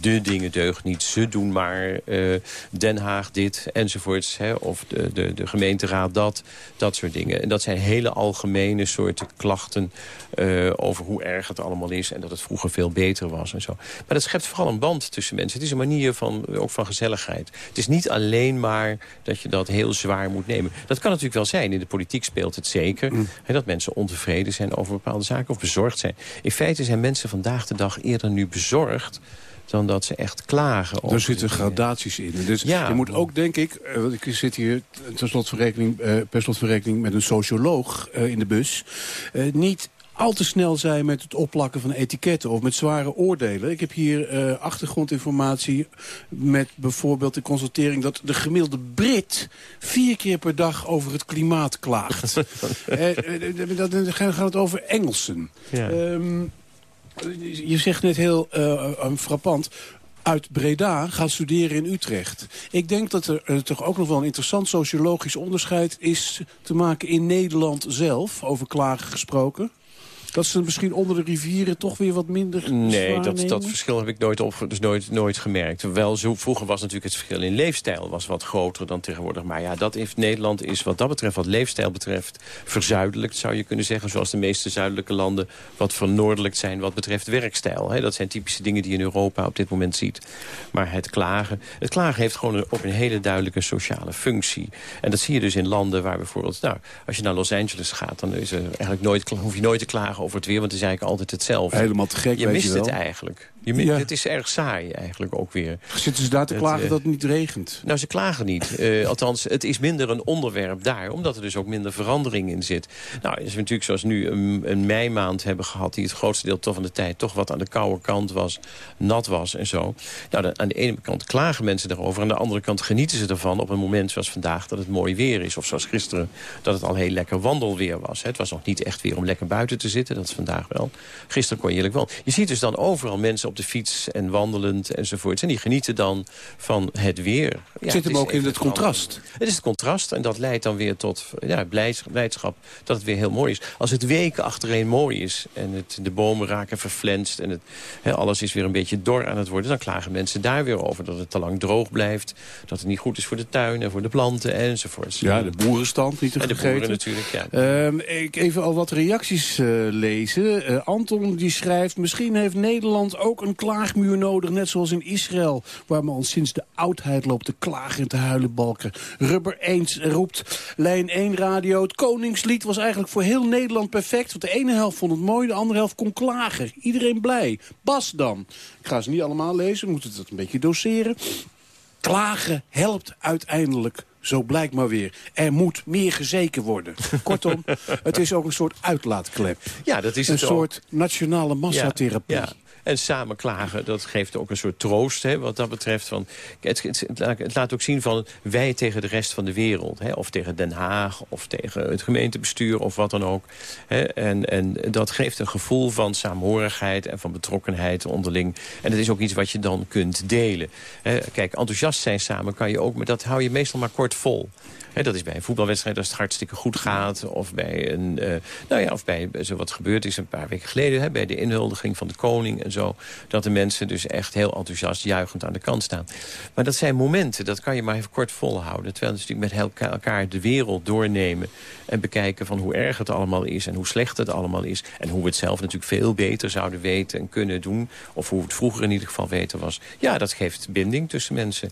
De dingen deugen niet. Ze doen maar uh, Den Haag dit enzovoorts. Hè, of de, de, de gemeenteraad dat. Dat soort dingen. En dat zijn hele algemene soorten klachten... Uh, over hoe erg het allemaal is. En dat het vroeger veel beter was en zo. Maar dat schept vooral een band tussen mensen. Het is een manier van, ook van gezelligheid. Het is niet alleen maar dat je dat heel zwaar moet nemen. Dat kan natuurlijk wel zijn. In de politiek speelt het zeker. Mm mensen ontevreden zijn over bepaalde zaken of bezorgd zijn. In feite zijn mensen vandaag de dag eerder nu bezorgd dan dat ze echt klagen. Er zitten gradaties in. Dus ja. je moet ook, denk ik... Uh, want ik zit hier per slotverrekening, uh, per slotverrekening met een socioloog uh, in de bus... niet al te snel zijn met het opplakken van etiketten of met zware oordelen. Ik heb hier uh, achtergrondinformatie met bijvoorbeeld de constatering... dat de gemiddelde Brit vier keer per dag over het klimaat klaagt. <laughs> uh, dan gaat het over Engelsen. Ja. Um, je zegt net heel uh, frappant uit Breda gaat studeren in Utrecht. Ik denk dat er uh, toch ook nog wel een interessant sociologisch onderscheid is te maken in Nederland zelf, over klagen gesproken. Dat ze misschien onder de rivieren toch weer wat minder Nee, dat, dat verschil heb ik nooit, op, dus nooit, nooit gemerkt. Wel, zo, vroeger was natuurlijk het verschil in leefstijl was wat groter dan tegenwoordig. Maar ja, dat heeft Nederland is wat dat betreft, wat leefstijl betreft... verzuidelijkt, zou je kunnen zeggen. Zoals de meeste zuidelijke landen wat vernoordelijkt zijn wat betreft werkstijl. dat zijn typische dingen die je in Europa op dit moment ziet. Maar het klagen, het klagen heeft gewoon een, ook een hele duidelijke sociale functie. En dat zie je dus in landen waar bijvoorbeeld... Nou, als je naar Los Angeles gaat, dan is er eigenlijk nooit, hoef je nooit te klagen over het weer, want het is eigenlijk altijd hetzelfde. Helemaal te gek, Je mist je het eigenlijk. Je, ja. Het is erg saai eigenlijk ook weer. Zitten ze daar te klagen dat het niet regent? Nou, ze klagen niet. Uh, althans, het is minder een onderwerp daar. Omdat er dus ook minder verandering in zit. Nou, is natuurlijk zoals nu een, een meimaand hebben gehad... die het grootste deel toch van de tijd toch wat aan de koude kant was. Nat was en zo. Nou, aan de ene kant klagen mensen daarover. Aan de andere kant genieten ze ervan op een moment zoals vandaag... dat het mooi weer is. Of zoals gisteren dat het al heel lekker wandelweer was. Het was nog niet echt weer om lekker buiten te zitten. Dat is vandaag wel. Gisteren kon je eerlijk wel. Je ziet dus dan overal mensen op de fiets en wandelend enzovoort. En die genieten dan van het weer. Ja, Zit hem ook in het contrast? Het is het contrast en dat leidt dan weer tot ja, blijdschap dat het weer heel mooi is. Als het weken achtereen mooi is en het, de bomen raken verflenst... en het, alles is weer een beetje dor aan het worden... dan klagen mensen daar weer over dat het te lang droog blijft... dat het niet goed is voor de tuin en voor de planten enzovoort. Ja, de boerenstand niet te en vergeten. de boeren natuurlijk, ja. Ehm, ik even al wat reacties uh, lezen. Uh, Anton die schrijft... misschien heeft Nederland ook ook een klaagmuur nodig, net zoals in Israël... waar men al sinds de oudheid loopt te klagen en te huilen balken. Rubber eens roept lijn 1 radio. Het Koningslied was eigenlijk voor heel Nederland perfect. Want de ene helft vond het mooi, de andere helft kon klagen. Iedereen blij. Bas dan. Ik ga ze niet allemaal lezen, we moeten het een beetje doseren. Klagen helpt uiteindelijk zo blijkt maar weer. Er moet meer gezeken worden. <laughs> Kortom, het is ook een soort uitlaatklep. Ja, dat is een het ook. soort nationale massatherapie. Ja, En samen klagen, dat geeft ook een soort troost hè, wat dat betreft. Van, het, laat ook zien van wij tegen de rest van de wereld. Hè, of tegen Den Haag, of tegen het gemeentebestuur, of wat dan ook. Hè, en, en dat geeft een gevoel van saamhorigheid en van betrokkenheid onderling. En dat is ook iets wat je dan kunt delen. Hè, kijk, enthousiast zijn samen kan je ook, maar dat hou je meestal maar kort vol. Dat is bij een voetbalwedstrijd als het hartstikke goed gaat. Of bij, een, eh, nou ja, of bij zo wat gebeurd is een paar weken geleden. Bij de inhuldiging van de koning en zo. Dat de mensen dus echt heel enthousiast juichend aan de kant staan. Maar dat zijn momenten, dat kan je maar even kort volhouden. Terwijl ze natuurlijk met elka- elkaar de wereld doornemen. En bekijken van hoe erg het allemaal is. En hoe slecht het allemaal is. En hoe we het zelf natuurlijk veel beter zouden weten en kunnen doen. Of hoe het vroeger in ieder geval weten was. Ja, dat geeft binding tussen mensen.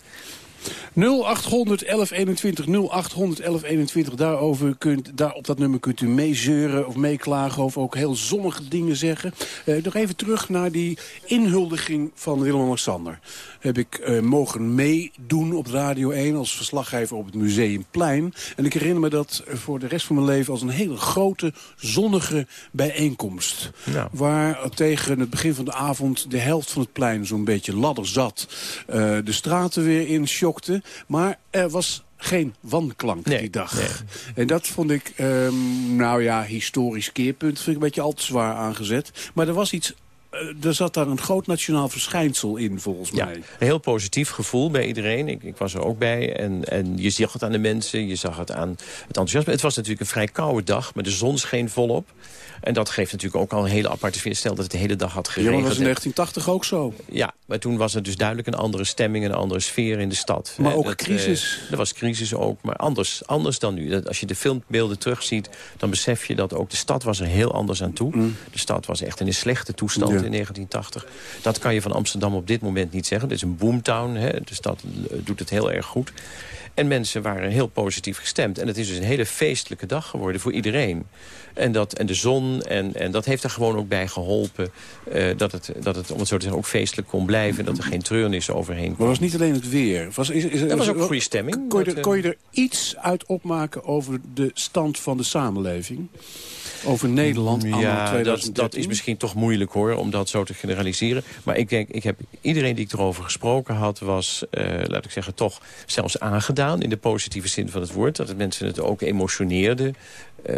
0800 1121, 0800 1121. Daarover kunt, daar op dat nummer kunt u meezeuren of meeklagen... of ook heel zonnige dingen zeggen. Eh, nog even terug naar die inhuldiging van Willem-Alexander. Heb ik eh, mogen meedoen op Radio 1 als verslaggever op het Museumplein. En ik herinner me dat voor de rest van mijn leven... als een hele grote, zonnige bijeenkomst. Nou. Waar tegen het begin van de avond de helft van het plein zo'n beetje ladder zat. Eh, de straten weer in Maar er was geen wanklank die dag. En dat vond ik, ehm, nou ja, historisch keerpunt. Vind ik een beetje al te zwaar aangezet. Maar er was iets... eh, er zat daar een groot nationaal verschijnsel in, volgens Ja, mij. een heel positief gevoel bij iedereen. Ik, ik was er ook bij. En, en je zag het aan de mensen, je zag het aan het enthousiasme. Het was natuurlijk een vrij koude dag, maar de zon scheen volop. En dat geeft natuurlijk ook al een hele aparte sfeer. Stel dat het de hele dag had Ja, geregend. maar was in 1980 ook zo. Ja, maar toen was het dus duidelijk een andere stemming... een andere sfeer in de stad. Maar Hè, ook dat, crisis. eh, er was crisis ook, maar anders, anders dan nu. Dat, als je de filmbeelden terugziet, dan besef je dat ook de stad was er heel anders aan toe. De stad was echt in een slechte toestand Mm. Ja. in 1980. Dat kan je van Amsterdam op dit moment niet zeggen. Het is een boomtown, hè. de stad eh, doet het heel erg goed. En mensen waren heel positief gestemd. En het is dus een hele feestelijke dag geworden voor iedereen. En, dat, en de zon, en, en dat heeft er gewoon ook bij geholpen... eh, dat, het, dat het, om het zo te zeggen, ook feestelijk kon blijven... en dat er geen treurnis overheen Maar kwam. het was niet alleen het weer. Het Was, is, is, was ook is- goede stemming. Kon je, er, eh, kon je er iets uit opmaken over de stand van de samenleving? Over Nederland Ja, dat, 2013? dat is misschien toch moeilijk hoor, om dat zo te generaliseren. Maar ik denk, ik heb, iedereen die ik erover gesproken had... was, eh, laat ik zeggen, toch zelfs aangedaan... in de positieve zin van het woord. Dat het mensen het ook emotioneerde. Eh,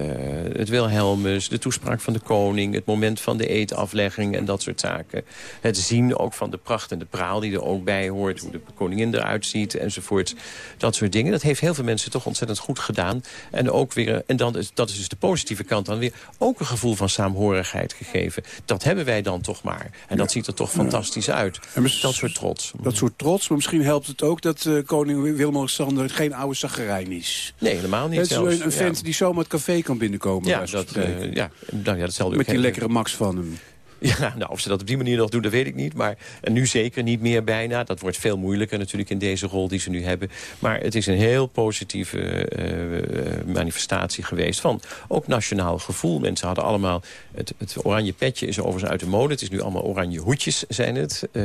het Wilhelmus, de toespraak van de koning... het moment van de eetaflegging en dat soort zaken. Het zien ook van de pracht en de praal die er ook bij hoort... hoe de koningin eruit ziet enzovoort. Dat soort dingen. Dat heeft heel veel mensen toch ontzettend goed gedaan. En, ook weer, en dan, is- dat is dus de positieve kant dan weer... ook een gevoel van saamhorigheid gegeven. Dat hebben wij dan toch maar. En dat ziet er toch fantastisch uit. Dat soort trots. Dat soort trots, maar misschien helpt het ook dat eh, koning Willem-Alexander geen oude zagrijn is. Nee, helemaal niet Het is zelfs. een, een vent Ja. die zomaar het café kan binnenkomen. Ja, dat, eh, ja, nou ja, dat zal u Met die lekkere Max van hem. <laughs> Ja, nou, of ze dat op die manier nog doen, dat weet ik niet. Maar en nu zeker niet meer bijna. Dat wordt veel moeilijker natuurlijk in deze rol die ze nu hebben. Maar het is een heel positieve eh, manifestatie geweest van ook nationaal gevoel. Mensen hadden allemaal... Het, het oranje petje is overigens uit de mode. Het is nu allemaal oranje hoedjes, zijn het. Eh,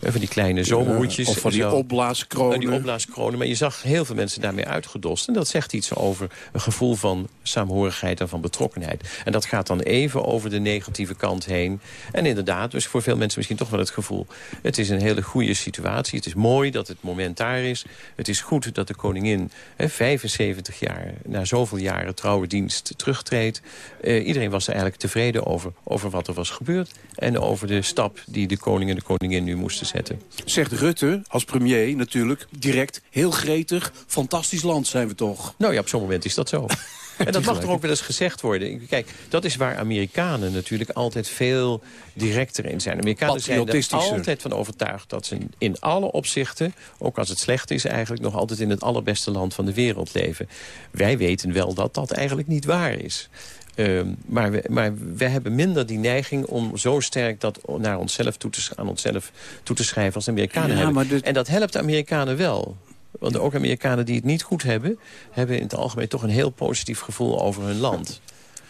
van die kleine zomerhoedjes. Of van die zo. opblaaskronen. Ja, die opblaaskronen. Maar je zag heel veel mensen daarmee uitgedost. En dat zegt iets over een gevoel van saamhorigheid en van betrokkenheid. En dat gaat dan even over de negatieve kant heen. En inderdaad, dus voor veel mensen misschien toch wel het gevoel... het is een hele goede situatie. Het is mooi dat het moment daar is. Het is goed dat de koningin hè, 75 jaar... na zoveel jaren trouwe dienst terugtreedt. Eh, iedereen was er eigenlijk tevreden over, over wat er was gebeurd... en over de stap die de koning en de koningin nu moesten zetten. Zegt Rutte als premier natuurlijk direct heel gretig. Fantastisch land zijn we toch. Nou ja, op zo'n moment is dat zo. <laughs> En dat mag er ook wel eens gezegd worden. Kijk, dat is waar Amerikanen natuurlijk altijd veel directer in zijn. Amerikanen zijn er altijd van overtuigd dat ze in alle opzichten... ook als het slecht is, eigenlijk nog altijd in het allerbeste land van de wereld leven. Wij weten wel dat dat eigenlijk niet waar is. Ehm, maar, we, maar we hebben minder die neiging om zo sterk dat naar onszelf toe te, aan onszelf toe te schrijven als de Amerikanen Ja, hebben. En dat helpt de Amerikanen wel. Want ook Amerikanen die het niet goed hebben... hebben in het algemeen toch een heel positief gevoel over hun land.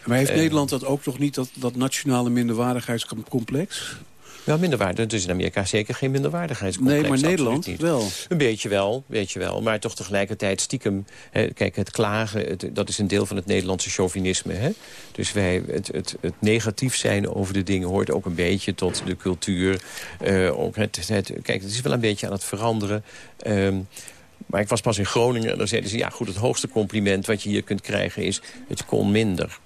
Maar heeft Eh, Nederland dat ook nog niet, dat, dat nationale minderwaardigheidscomplex? Wel minderwaardig. Dus in Amerika zeker geen minderwaardigheidscomplex. Nee, maar Nederland niet. wel. Een beetje wel, weet je wel. Maar toch tegelijkertijd stiekem... Hè, kijk, het klagen, het- dat is een deel van het Nederlandse chauvinisme. Hè? Dus wij, het, het, het negatief zijn over de dingen hoort ook een beetje tot de cultuur. Eh, ook het, het, kijk, het is wel een beetje aan het veranderen. Ehm, maar ik was pas in Groningen en dan zeiden ze... ja goed, het hoogste compliment wat je hier kunt krijgen is... het kon minder.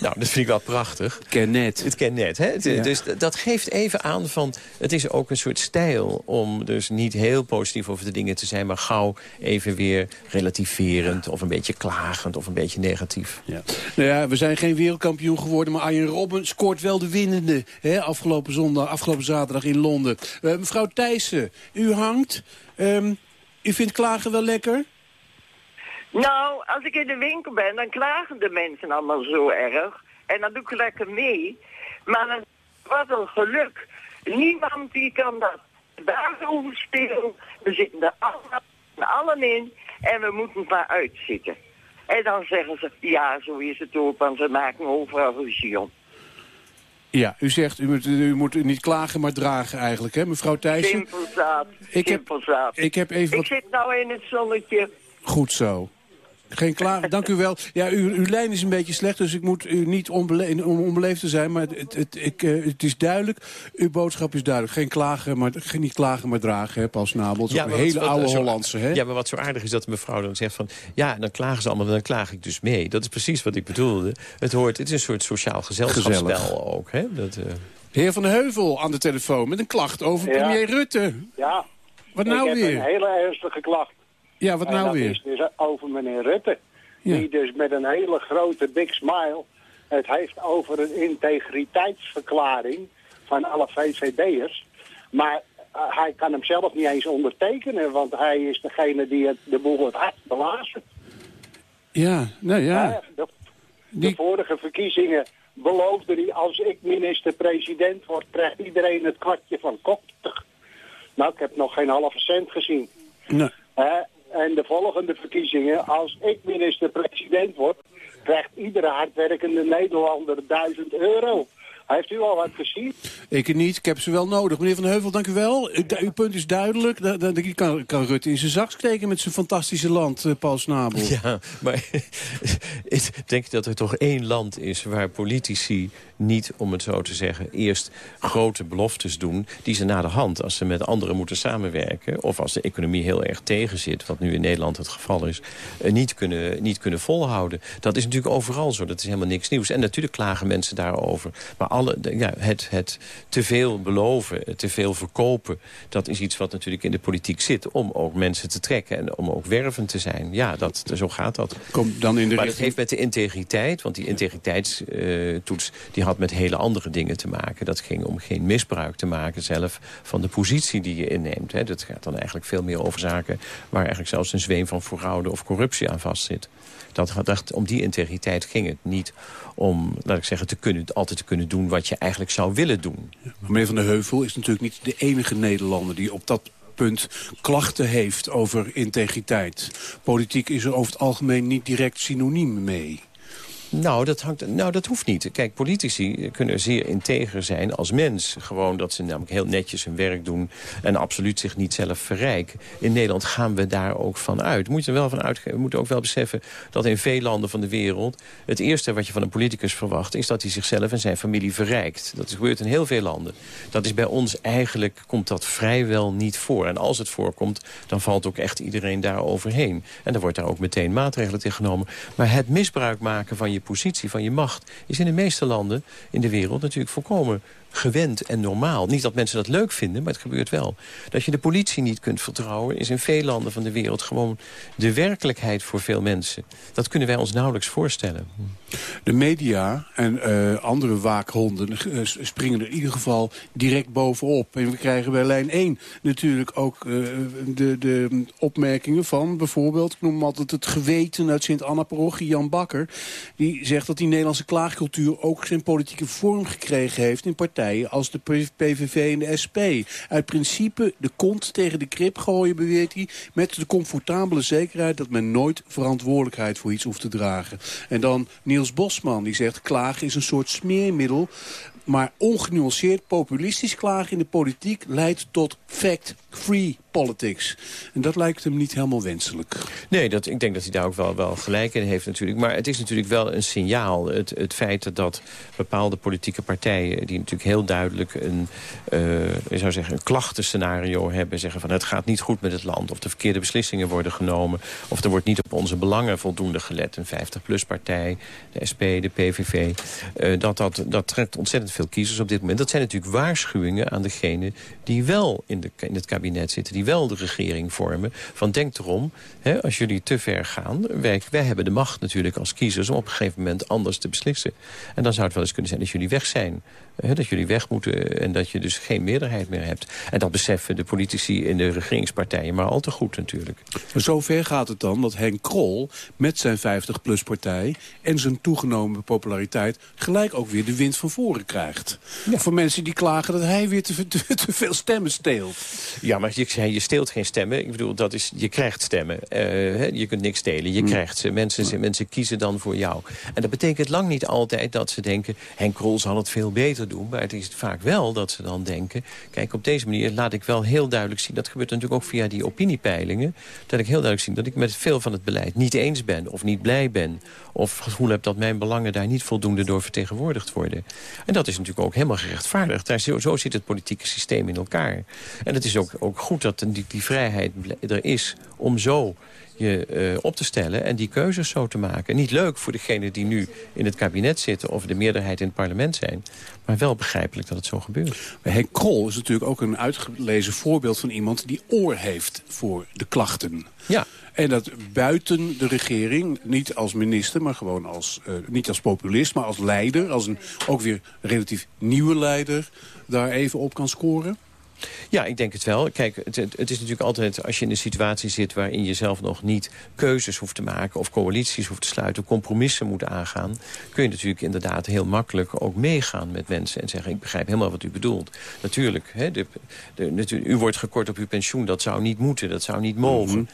Nou, dat vind ik wel prachtig. Ken net. Het ken net. Hè? Ja. Dus dat geeft even aan van... het is ook een soort stijl om dus niet heel positief over de dingen te zijn... maar gauw even weer relativerend of een beetje klagend of een beetje negatief. Ja. Nou ja, we zijn geen wereldkampioen geworden, maar Arjen Robben scoort wel de winnende. Hè, afgelopen, zondag, afgelopen zaterdag in Londen. Eh, mevrouw Thijssen, u hangt. Ehm, u vindt klagen wel lekker? Nou, als ik in de winkel ben, dan klagen de mensen allemaal zo erg. En dan doe ik lekker mee. Maar wat een geluk. Niemand die kan dat daarover spelen. We zitten er allemaal, allen in en we moeten maar uitzitten. En dan zeggen ze, ja, zo is het ook, want ze maken overal ruzie om. Ja, u zegt, u moet, u moet niet klagen, maar dragen eigenlijk, hè, mevrouw Thijssen? Simpelzaad, Ik heb- ik heb even wat- Ik zit nou in het zonnetje. Goed zo. Geen klagen, dank u wel. Ja, uw, uw lijn is een beetje slecht, dus ik moet u niet onbele om onbeleefd te zijn. Maar het, het, ik, eh, het is duidelijk, uw boodschap is duidelijk. Geen klagen, maar, geen, niet klagen, maar dragen, hè, Paul Snabel. Het is ook een hele wat- oude zo- Hollandse, hè? Ja, maar wat zo aardig is dat de mevrouw dan zegt van... ja, dan klagen ze allemaal, dan klaag ik dus mee. Dat is precies wat ik bedoelde. Het, hoort, het is een soort sociaal gezelschapsspel Gezellig. ook. Hè? Dat, eh, De heer Van de Heuvel aan de telefoon met een klacht over Ja. premier Rutte. Ja. Wat ik nou heb weer? een hele ernstige klacht. Ja, wat nou weer? is dus over meneer Rutte. Ja. Die dus met een hele grote big smile het heeft over een integriteitsverklaring van alle VVD'ers. Maar eh, hij kan hem zelf niet eens ondertekenen, want hij is degene die het, de boel het hart blazen. Ja, nou ja. De, de vorige verkiezingen beloofde hij, als ik minister-president word, krijgt iedereen het kwartje van kop. Nou, ik heb nog geen halve cent gezien. Hè? En de volgende verkiezingen, als ik minister-president word, krijgt iedere hardwerkende Nederlander 1000 euro. Heeft u al wat gezien? ik niet, ik heb ze wel nodig. Meneer Van de Heuvel, dank u wel. U- Uw punt is duidelijk. Da- da- Die kan, kan Rutte in zijn zak steken met zijn fantastische land, eh, Paul Snabel. Ja, maar <laughs> ik denk dat er toch één land is waar politici niet, om het zo te zeggen, eerst grote beloftes doen die ze na de hand, als ze met anderen moeten samenwerken, of als de economie heel erg tegenzit, wat nu in Nederland het geval is, eh, niet kunnen, niet kunnen volhouden. Dat is natuurlijk overal zo, dat is helemaal niks nieuws. En natuurlijk klagen mensen daarover. Maar alle, ja, het, het te veel beloven, te veel verkopen, dat is iets wat natuurlijk in de politiek zit, om ook mensen te trekken en om ook wervend te zijn. Ja, dat, zo gaat dat. Kom dan in de maar dat richting- heeft met de integriteit, want die integriteitstoets die had met hele andere dingen te maken. Dat ging om geen misbruik te maken zelf van de positie die je inneemt. Hè. Dat gaat dan eigenlijk veel meer over zaken waar eigenlijk zelfs een zweem van fraude of corruptie aan vastzit. Dat, dat, om die integriteit ging het niet om, laat ik zeggen, te kunnen, altijd te kunnen doen wat je eigenlijk zou willen doen. Meneer Van der Heuvel is natuurlijk niet de enige Nederlander die op dat punt klachten heeft over integriteit. Politiek is er over het algemeen niet direct synoniem mee. Nou dat, hangt, nou, dat hoeft niet. Kijk, politici kunnen zeer integer zijn als mens. Gewoon dat ze namelijk heel netjes hun werk doen... en absoluut zich niet zelf verrijken. In Nederland gaan we daar ook van uit. Moet je er wel van uit, we moeten ook wel beseffen... dat in veel landen van de wereld... het eerste wat je van een politicus verwacht... is dat hij zichzelf en zijn familie verrijkt. Dat gebeurt in heel veel landen. Dat is bij ons eigenlijk, komt dat vrijwel niet voor. En als het voorkomt, dan valt ook echt iedereen daar overheen. En dan wordt daar ook meteen maatregelen tegen genomen. Maar het misbruik maken van je positie, van je macht... is in de meeste landen in de wereld natuurlijk volkomen gewend en normaal. Niet dat mensen dat leuk vinden, maar het gebeurt wel. Dat je de politie niet kunt vertrouwen... is in veel landen van de wereld gewoon de werkelijkheid voor veel mensen. Dat kunnen wij ons nauwelijks voorstellen. De media en eh, andere waakhonden eh, springen er in ieder geval direct bovenop. En we krijgen bij lijn 1 natuurlijk ook eh, de, de opmerkingen van bijvoorbeeld... ik noem altijd het geweten uit Sint-Anna-parochie, Jan Bakker. Die zegt dat die Nederlandse klaagcultuur ook zijn politieke vorm gekregen heeft... in partijen als de PVV en de SP. Uit principe de kont tegen de krip gooien, beweert hij... met de comfortabele zekerheid dat men nooit verantwoordelijkheid voor iets hoeft te dragen. En dan Niels Bosman, die zegt... klagen is een soort smeermiddel maar ongenuanceerd populistisch klagen in de politiek leidt tot fact-free politics. En dat lijkt hem niet helemaal wenselijk. Nee, dat, ik denk dat hij daar ook wel, wel gelijk in heeft natuurlijk. Maar het is natuurlijk wel een signaal. Het, het feit dat bepaalde politieke partijen... die natuurlijk heel duidelijk een, uh, zou zeggen, een klachtenscenario hebben... zeggen van het gaat niet goed met het land... of de verkeerde beslissingen worden genomen... of er wordt niet op onze belangen voldoende gelet. Een 50-plus-partij, de SP, de PVV. Uh, dat, dat, dat trekt ontzettend veel kiezers op dit moment. Dat zijn natuurlijk waarschuwingen aan degenen die wel in, de, in het zitten... die wel de regering vormen. Van denk erom, hè, als jullie te ver gaan... Wij, wij hebben de macht natuurlijk als kiezers om op een gegeven moment anders te beslissen. En dan zou het wel eens kunnen zijn dat jullie weg zijn. Hè, dat jullie weg moeten en dat je dus geen meerderheid meer hebt. En dat beseffen de politici in de regeringspartijen maar al te goed natuurlijk. Zo ver gaat het dan dat Henk Krol met zijn 50-plus-partij... en zijn toegenomen populariteit gelijk ook weer de wind van voren krijgt. Voor mensen die klagen dat hij weer te, te, te veel stemmen steelt. Ja, maar je, zei, je steelt geen stemmen. Ik bedoel, dat is, je krijgt stemmen. Uh, je kunt niks stelen, je mm. krijgt ze. Mensen, mm. mensen kiezen dan voor jou. En dat betekent lang niet altijd dat ze denken... Henk Krol zal het veel beter doen. Maar het is vaak wel dat ze dan denken... kijk, op deze manier laat ik wel heel duidelijk zien... dat gebeurt natuurlijk ook via die opiniepeilingen... dat ik heel duidelijk zie dat ik met veel van het beleid niet eens ben... of niet blij ben, of het gevoel heb dat mijn belangen daar niet voldoende door vertegenwoordigd worden. En dat is natuurlijk ook helemaal gerechtvaardigd. Daar, zo, zo zit het politieke systeem in elkaar. En het is ook, ook goed dat die, die vrijheid er is om zo je uh, op te stellen en die keuzes zo te maken. Niet leuk voor degenen die nu in het kabinet zitten... of de meerderheid in het parlement zijn. Maar wel begrijpelijk dat het zo gebeurt. Henk Krol is natuurlijk ook een uitgelezen voorbeeld van iemand... die oor heeft voor de klachten. Ja. En dat buiten de regering, niet als minister, maar gewoon als, uh, niet als populist... maar als leider, als een ook weer relatief nieuwe leider... daar even op kan scoren? Ja, ik denk het wel. Kijk, het, het, is natuurlijk altijd als je in een situatie zit... waarin je zelf nog niet keuzes hoeft te maken... of coalities hoeft te sluiten, compromissen moet aangaan... kun je natuurlijk inderdaad heel makkelijk ook meegaan met mensen... en zeggen, ik begrijp helemaal wat u bedoelt. Natuurlijk, hè, de, de, u wordt gekort op uw pensioen, dat zou niet moeten, dat zou niet mogen... Mhm.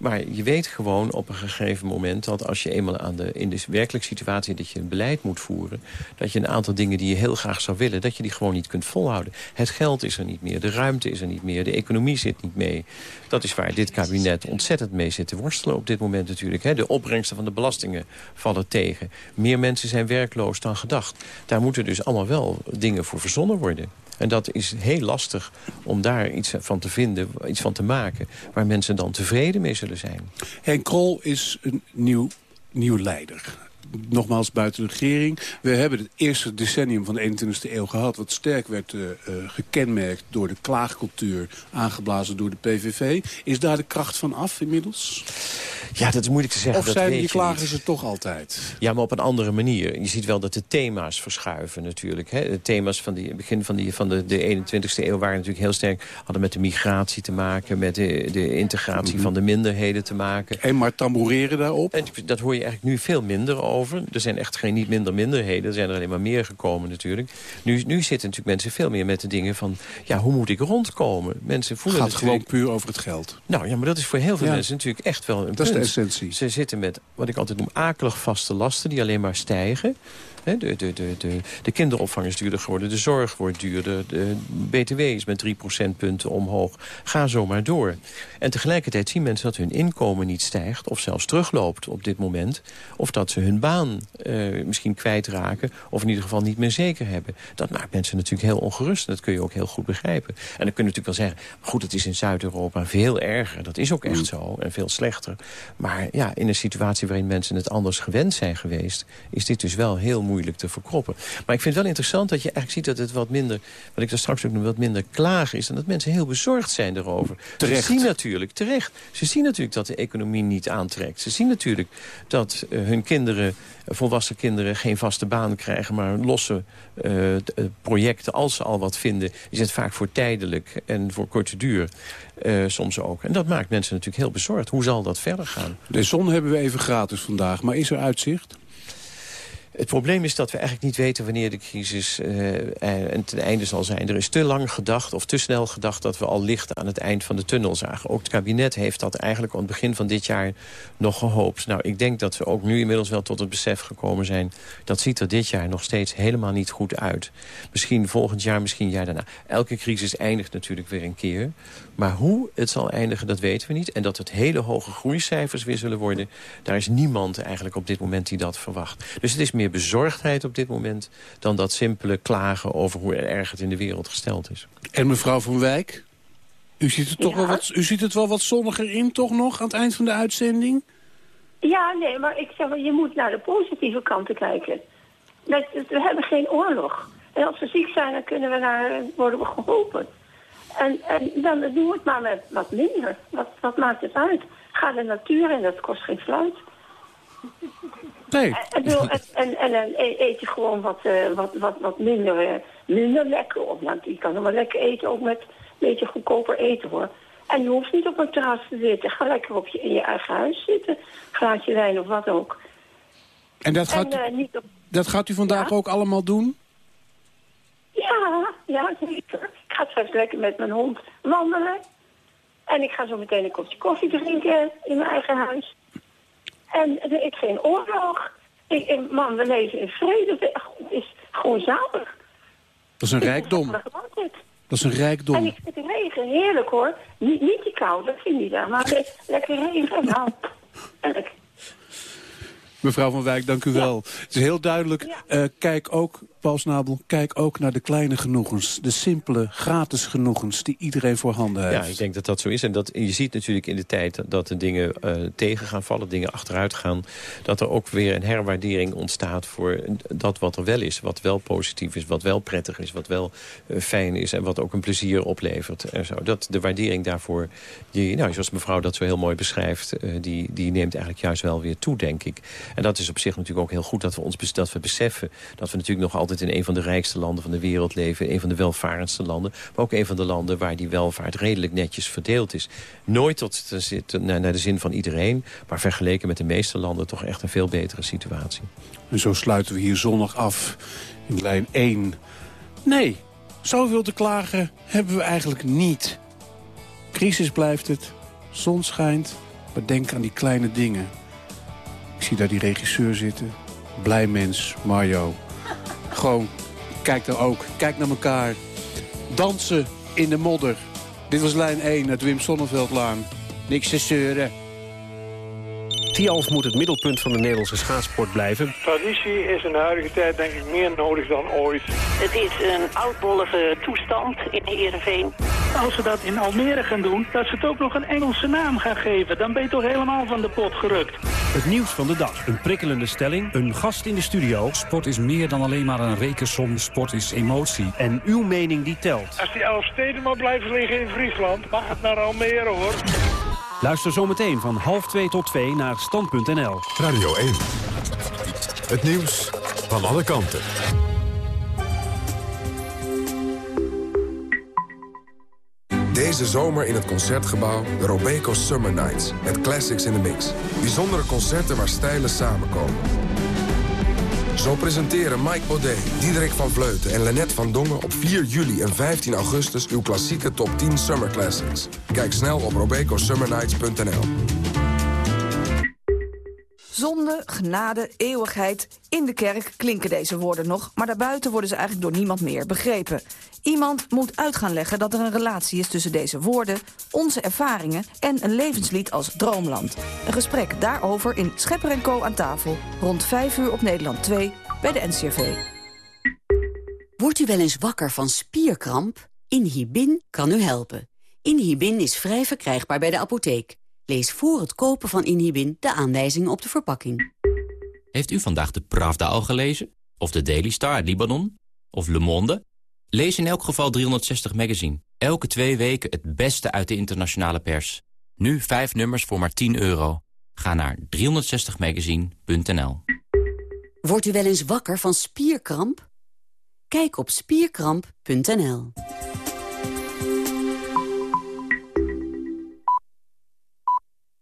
Maar je weet gewoon op een gegeven moment dat als je eenmaal aan de, in de werkelijke situatie dat je een beleid moet voeren, dat je een aantal dingen die je heel graag zou willen, dat je die gewoon niet kunt volhouden. Het geld is er niet meer, de ruimte is er niet meer, de economie zit niet mee. Dat is waar dit kabinet ontzettend mee zit te worstelen op dit moment natuurlijk. De opbrengsten van de belastingen vallen tegen. Meer mensen zijn werkloos dan gedacht. Daar moeten dus allemaal wel dingen voor verzonnen worden. En dat is heel lastig om daar iets van te vinden, iets van te maken... waar mensen dan tevreden mee zullen zijn. Henk Krol is een nieuw, nieuw leider nogmaals buiten de regering. We hebben het eerste decennium van de 21e eeuw gehad... wat sterk werd uh, gekenmerkt door de klaagcultuur... aangeblazen door de PVV. Is daar de kracht van af inmiddels? Ja, dat is moeilijk te zeggen. Of zijn die klagers er toch altijd? Ja, maar op een andere manier. Je ziet wel dat de thema's verschuiven natuurlijk. Hè. De thema's van het begin van, die, van de, de 21e eeuw waren natuurlijk heel sterk... hadden met de migratie te maken, met de, de integratie mhm. van de minderheden te maken. En maar tamboureren daarop? En dat hoor je eigenlijk nu veel minder over over. Er zijn echt geen niet minder minderheden. Er zijn er alleen maar meer gekomen natuurlijk. Nu, nu zitten natuurlijk mensen veel meer met de dingen van... ja, hoe moet ik rondkomen? Mensen voelen het gewoon puur over het geld. Nou ja, maar dat is voor heel veel mensen natuurlijk echt wel een Dat is de essentie. Ze zitten met, wat ik altijd noem, akelig vaste lasten... die alleen maar stijgen. De, de, de, de, de kinderopvang is duurder geworden, de zorg wordt duurder... de btw is met 3 procentpunten omhoog. Ga zo maar door. En tegelijkertijd zien mensen dat hun inkomen niet stijgt... of zelfs terugloopt op dit moment. Of dat ze hun baan uh, misschien kwijtraken... of in ieder geval niet meer zeker hebben. Dat maakt mensen natuurlijk heel ongerust. Dat kun je ook heel goed begrijpen. En dan kun je natuurlijk wel zeggen... goed, het is in Zuid-Europa veel erger. Dat is ook echt zo. En veel slechter. Maar ja, in een situatie waarin mensen het anders gewend zijn geweest... is dit dus wel heel moeilijk te verkroppen. Maar ik vind het wel interessant dat je eigenlijk ziet dat het wat minder... wat ik daar straks ook noem, wat minder klagen is... en dat mensen heel bezorgd zijn erover. Terecht. Ze zien natuurlijk, terecht. Ze zien natuurlijk dat de economie niet aantrekt. Ze zien natuurlijk dat uh, hun kinderen, volwassen kinderen... geen vaste baan krijgen, maar losse uh, projecten. Als ze al wat vinden, is het vaak voor tijdelijk en voor korte duur. Uh, soms ook. En dat maakt mensen natuurlijk heel bezorgd. Hoe zal dat verder gaan? De zon hebben we even gratis vandaag, maar is er uitzicht? Het probleem is dat we eigenlijk niet weten wanneer de crisis uh, ten einde zal zijn. Er is te lang gedacht, of te snel gedacht... dat we al licht aan het eind van de tunnel zagen. Ook het kabinet heeft dat eigenlijk aan het begin van dit jaar nog gehoopt. Nou, ik denk dat we ook nu inmiddels wel tot het besef gekomen zijn... dat ziet er dit jaar nog steeds helemaal niet goed uit. Misschien volgend jaar, misschien jaar daarna. Elke crisis eindigt natuurlijk weer een keer. Maar hoe het zal eindigen, dat weten we niet. En dat het hele hoge groeicijfers weer zullen worden... daar is niemand eigenlijk op dit moment die dat verwacht. Dus het is meer bezorgdheid op dit moment... dan dat simpele klagen over hoe erg het in de wereld gesteld is. En mevrouw Van Wijk, u ziet het, toch wel wat, u ziet het wel wat zonniger in, toch nog, aan het eind van de uitzending? Ja, nee, maar ik zeg wel, je moet naar de positieve kanten kijken. Dat, we hebben geen oorlog. En als we ziek zijn, dan kunnen we naar, worden we geholpen. En, en dan doen we het maar met wat minder. Wat, wat maakt het uit? Ga de natuur in, dat kost geen fluit. Nee. En, en, en, dan eet je gewoon wat, uh, wat, wat, wat minder, minder lekker. Of nou, je kan nog wel lekker eten, ook met een beetje goedkoper eten hoor. En je hoeft niet op een terras te zitten. Ga lekker op je, in je eigen huis zitten. Glaasje wijn of wat ook. En dat gaat, en, uh, niet op... dat gaat u vandaag ja? ook allemaal doen? Ja, ja, zeker. Ik ga straks lekker met mijn hond wandelen. En ik ga zo meteen een kopje koffie drinken in mijn eigen huis. En er is geen oorlog. Ik, man, we leven in vrede. Het is gewoon zalig. Dat is een rijkdom. Dat is een rijkdom. En ik vind de regen heerlijk hoor. Niet, niet die kou, dat vind ik niet. Maar <laughs> lekker regen. Nou. Mevrouw van Wijk, dank u wel. Het is heel duidelijk. Ja. Uh, kijk ook, Paul Snabel, kijk ook naar de kleine genoegens. De simpele, gratis genoegens die iedereen voor handen heeft. Ja, ik denk dat dat zo is. En dat, je ziet natuurlijk in de tijd dat de dingen uh, tegen gaan vallen, dingen achteruit gaan. Dat er ook weer een herwaardering ontstaat voor dat wat er wel is. Wat wel positief is, wat wel prettig is, wat wel uh, fijn is. En wat ook een plezier oplevert. En zo. Dat, de waardering daarvoor, die, nou, zoals mevrouw dat zo heel mooi beschrijft... die, die neemt eigenlijk juist wel weer toe, denk ik. En dat is op zich natuurlijk ook heel goed dat we ons dat we beseffen... dat we natuurlijk nog altijd in een van de rijkste landen van de wereld leven. Een van de welvarendste landen. Maar ook een van de landen waar die welvaart redelijk netjes verdeeld is. Nooit tot, naar de zin van iedereen. Maar vergeleken met de meeste landen toch echt een veel betere situatie. En zo sluiten we hier zondag af in lijn 1. Nee, zoveel te klagen hebben we eigenlijk niet. Crisis blijft het, zon schijnt, maar denk aan die kleine dingen. Ik zie daar die regisseur zitten. Blij mens, Mario. Gewoon, kijk daar ook. Kijk naar elkaar. Dansen in de modder. Dit was lijn 1 uit Wim Sonneveldlaan. Niks te zeuren. Tialf moet het middelpunt van de Nederlandse schaatsport blijven. Traditie is in de huidige tijd denk ik meer nodig dan ooit. Het is een oudbollige toestand in Heerenveen. Als ze dat in Almere gaan doen, dat ze het ook nog een Engelse naam gaan geven... dan ben je toch helemaal van de pot gerukt. Het nieuws van de dag. Een prikkelende stelling, een gast in de studio. Sport is meer dan alleen maar een rekensom. Sport is emotie. En uw mening die telt. Als die elf steden maar blijven liggen in Friesland, mag het naar Almere hoor. Luister zometeen van half 2 tot 2 naar stand.nl. Radio 1. Het nieuws van alle kanten. Deze zomer in het Concertgebouw de Robeco Summer Nights. Met classics in the mix. Bijzondere concerten waar stijlen samenkomen. Zo presenteren Mike Baudet, Diederik van Vleuten en Lennet van Dongen... op 4 juli en 15 augustus uw klassieke top 10 Summer Classics. Kijk snel op robecosummernights.nl. Zonde, genade, eeuwigheid. In de kerk klinken deze woorden nog, maar daarbuiten worden ze eigenlijk door niemand meer begrepen. Iemand moet uit gaan leggen dat er een relatie is tussen deze woorden, onze ervaringen en een levenslied als Droomland. Een gesprek daarover in Schepper en Co aan tafel, rond 5 uur op Nederland 2 bij de NCRV. Wordt u wel eens wakker van spierkramp? Inhibin kan u helpen. Inhibin is vrij verkrijgbaar bij de apotheek. Lees voor het kopen van Inhibin de aanwijzingen op de verpakking. Heeft u vandaag de Pravda al gelezen? Of de Daily Star uit Libanon? Of Le Monde? Lees in elk geval 360 Magazine. Elke twee weken het beste uit de internationale pers. Nu vijf nummers voor maar 10 euro. Ga naar 360magazine.nl Wordt u wel eens wakker van spierkramp? Kijk op spierkramp.nl.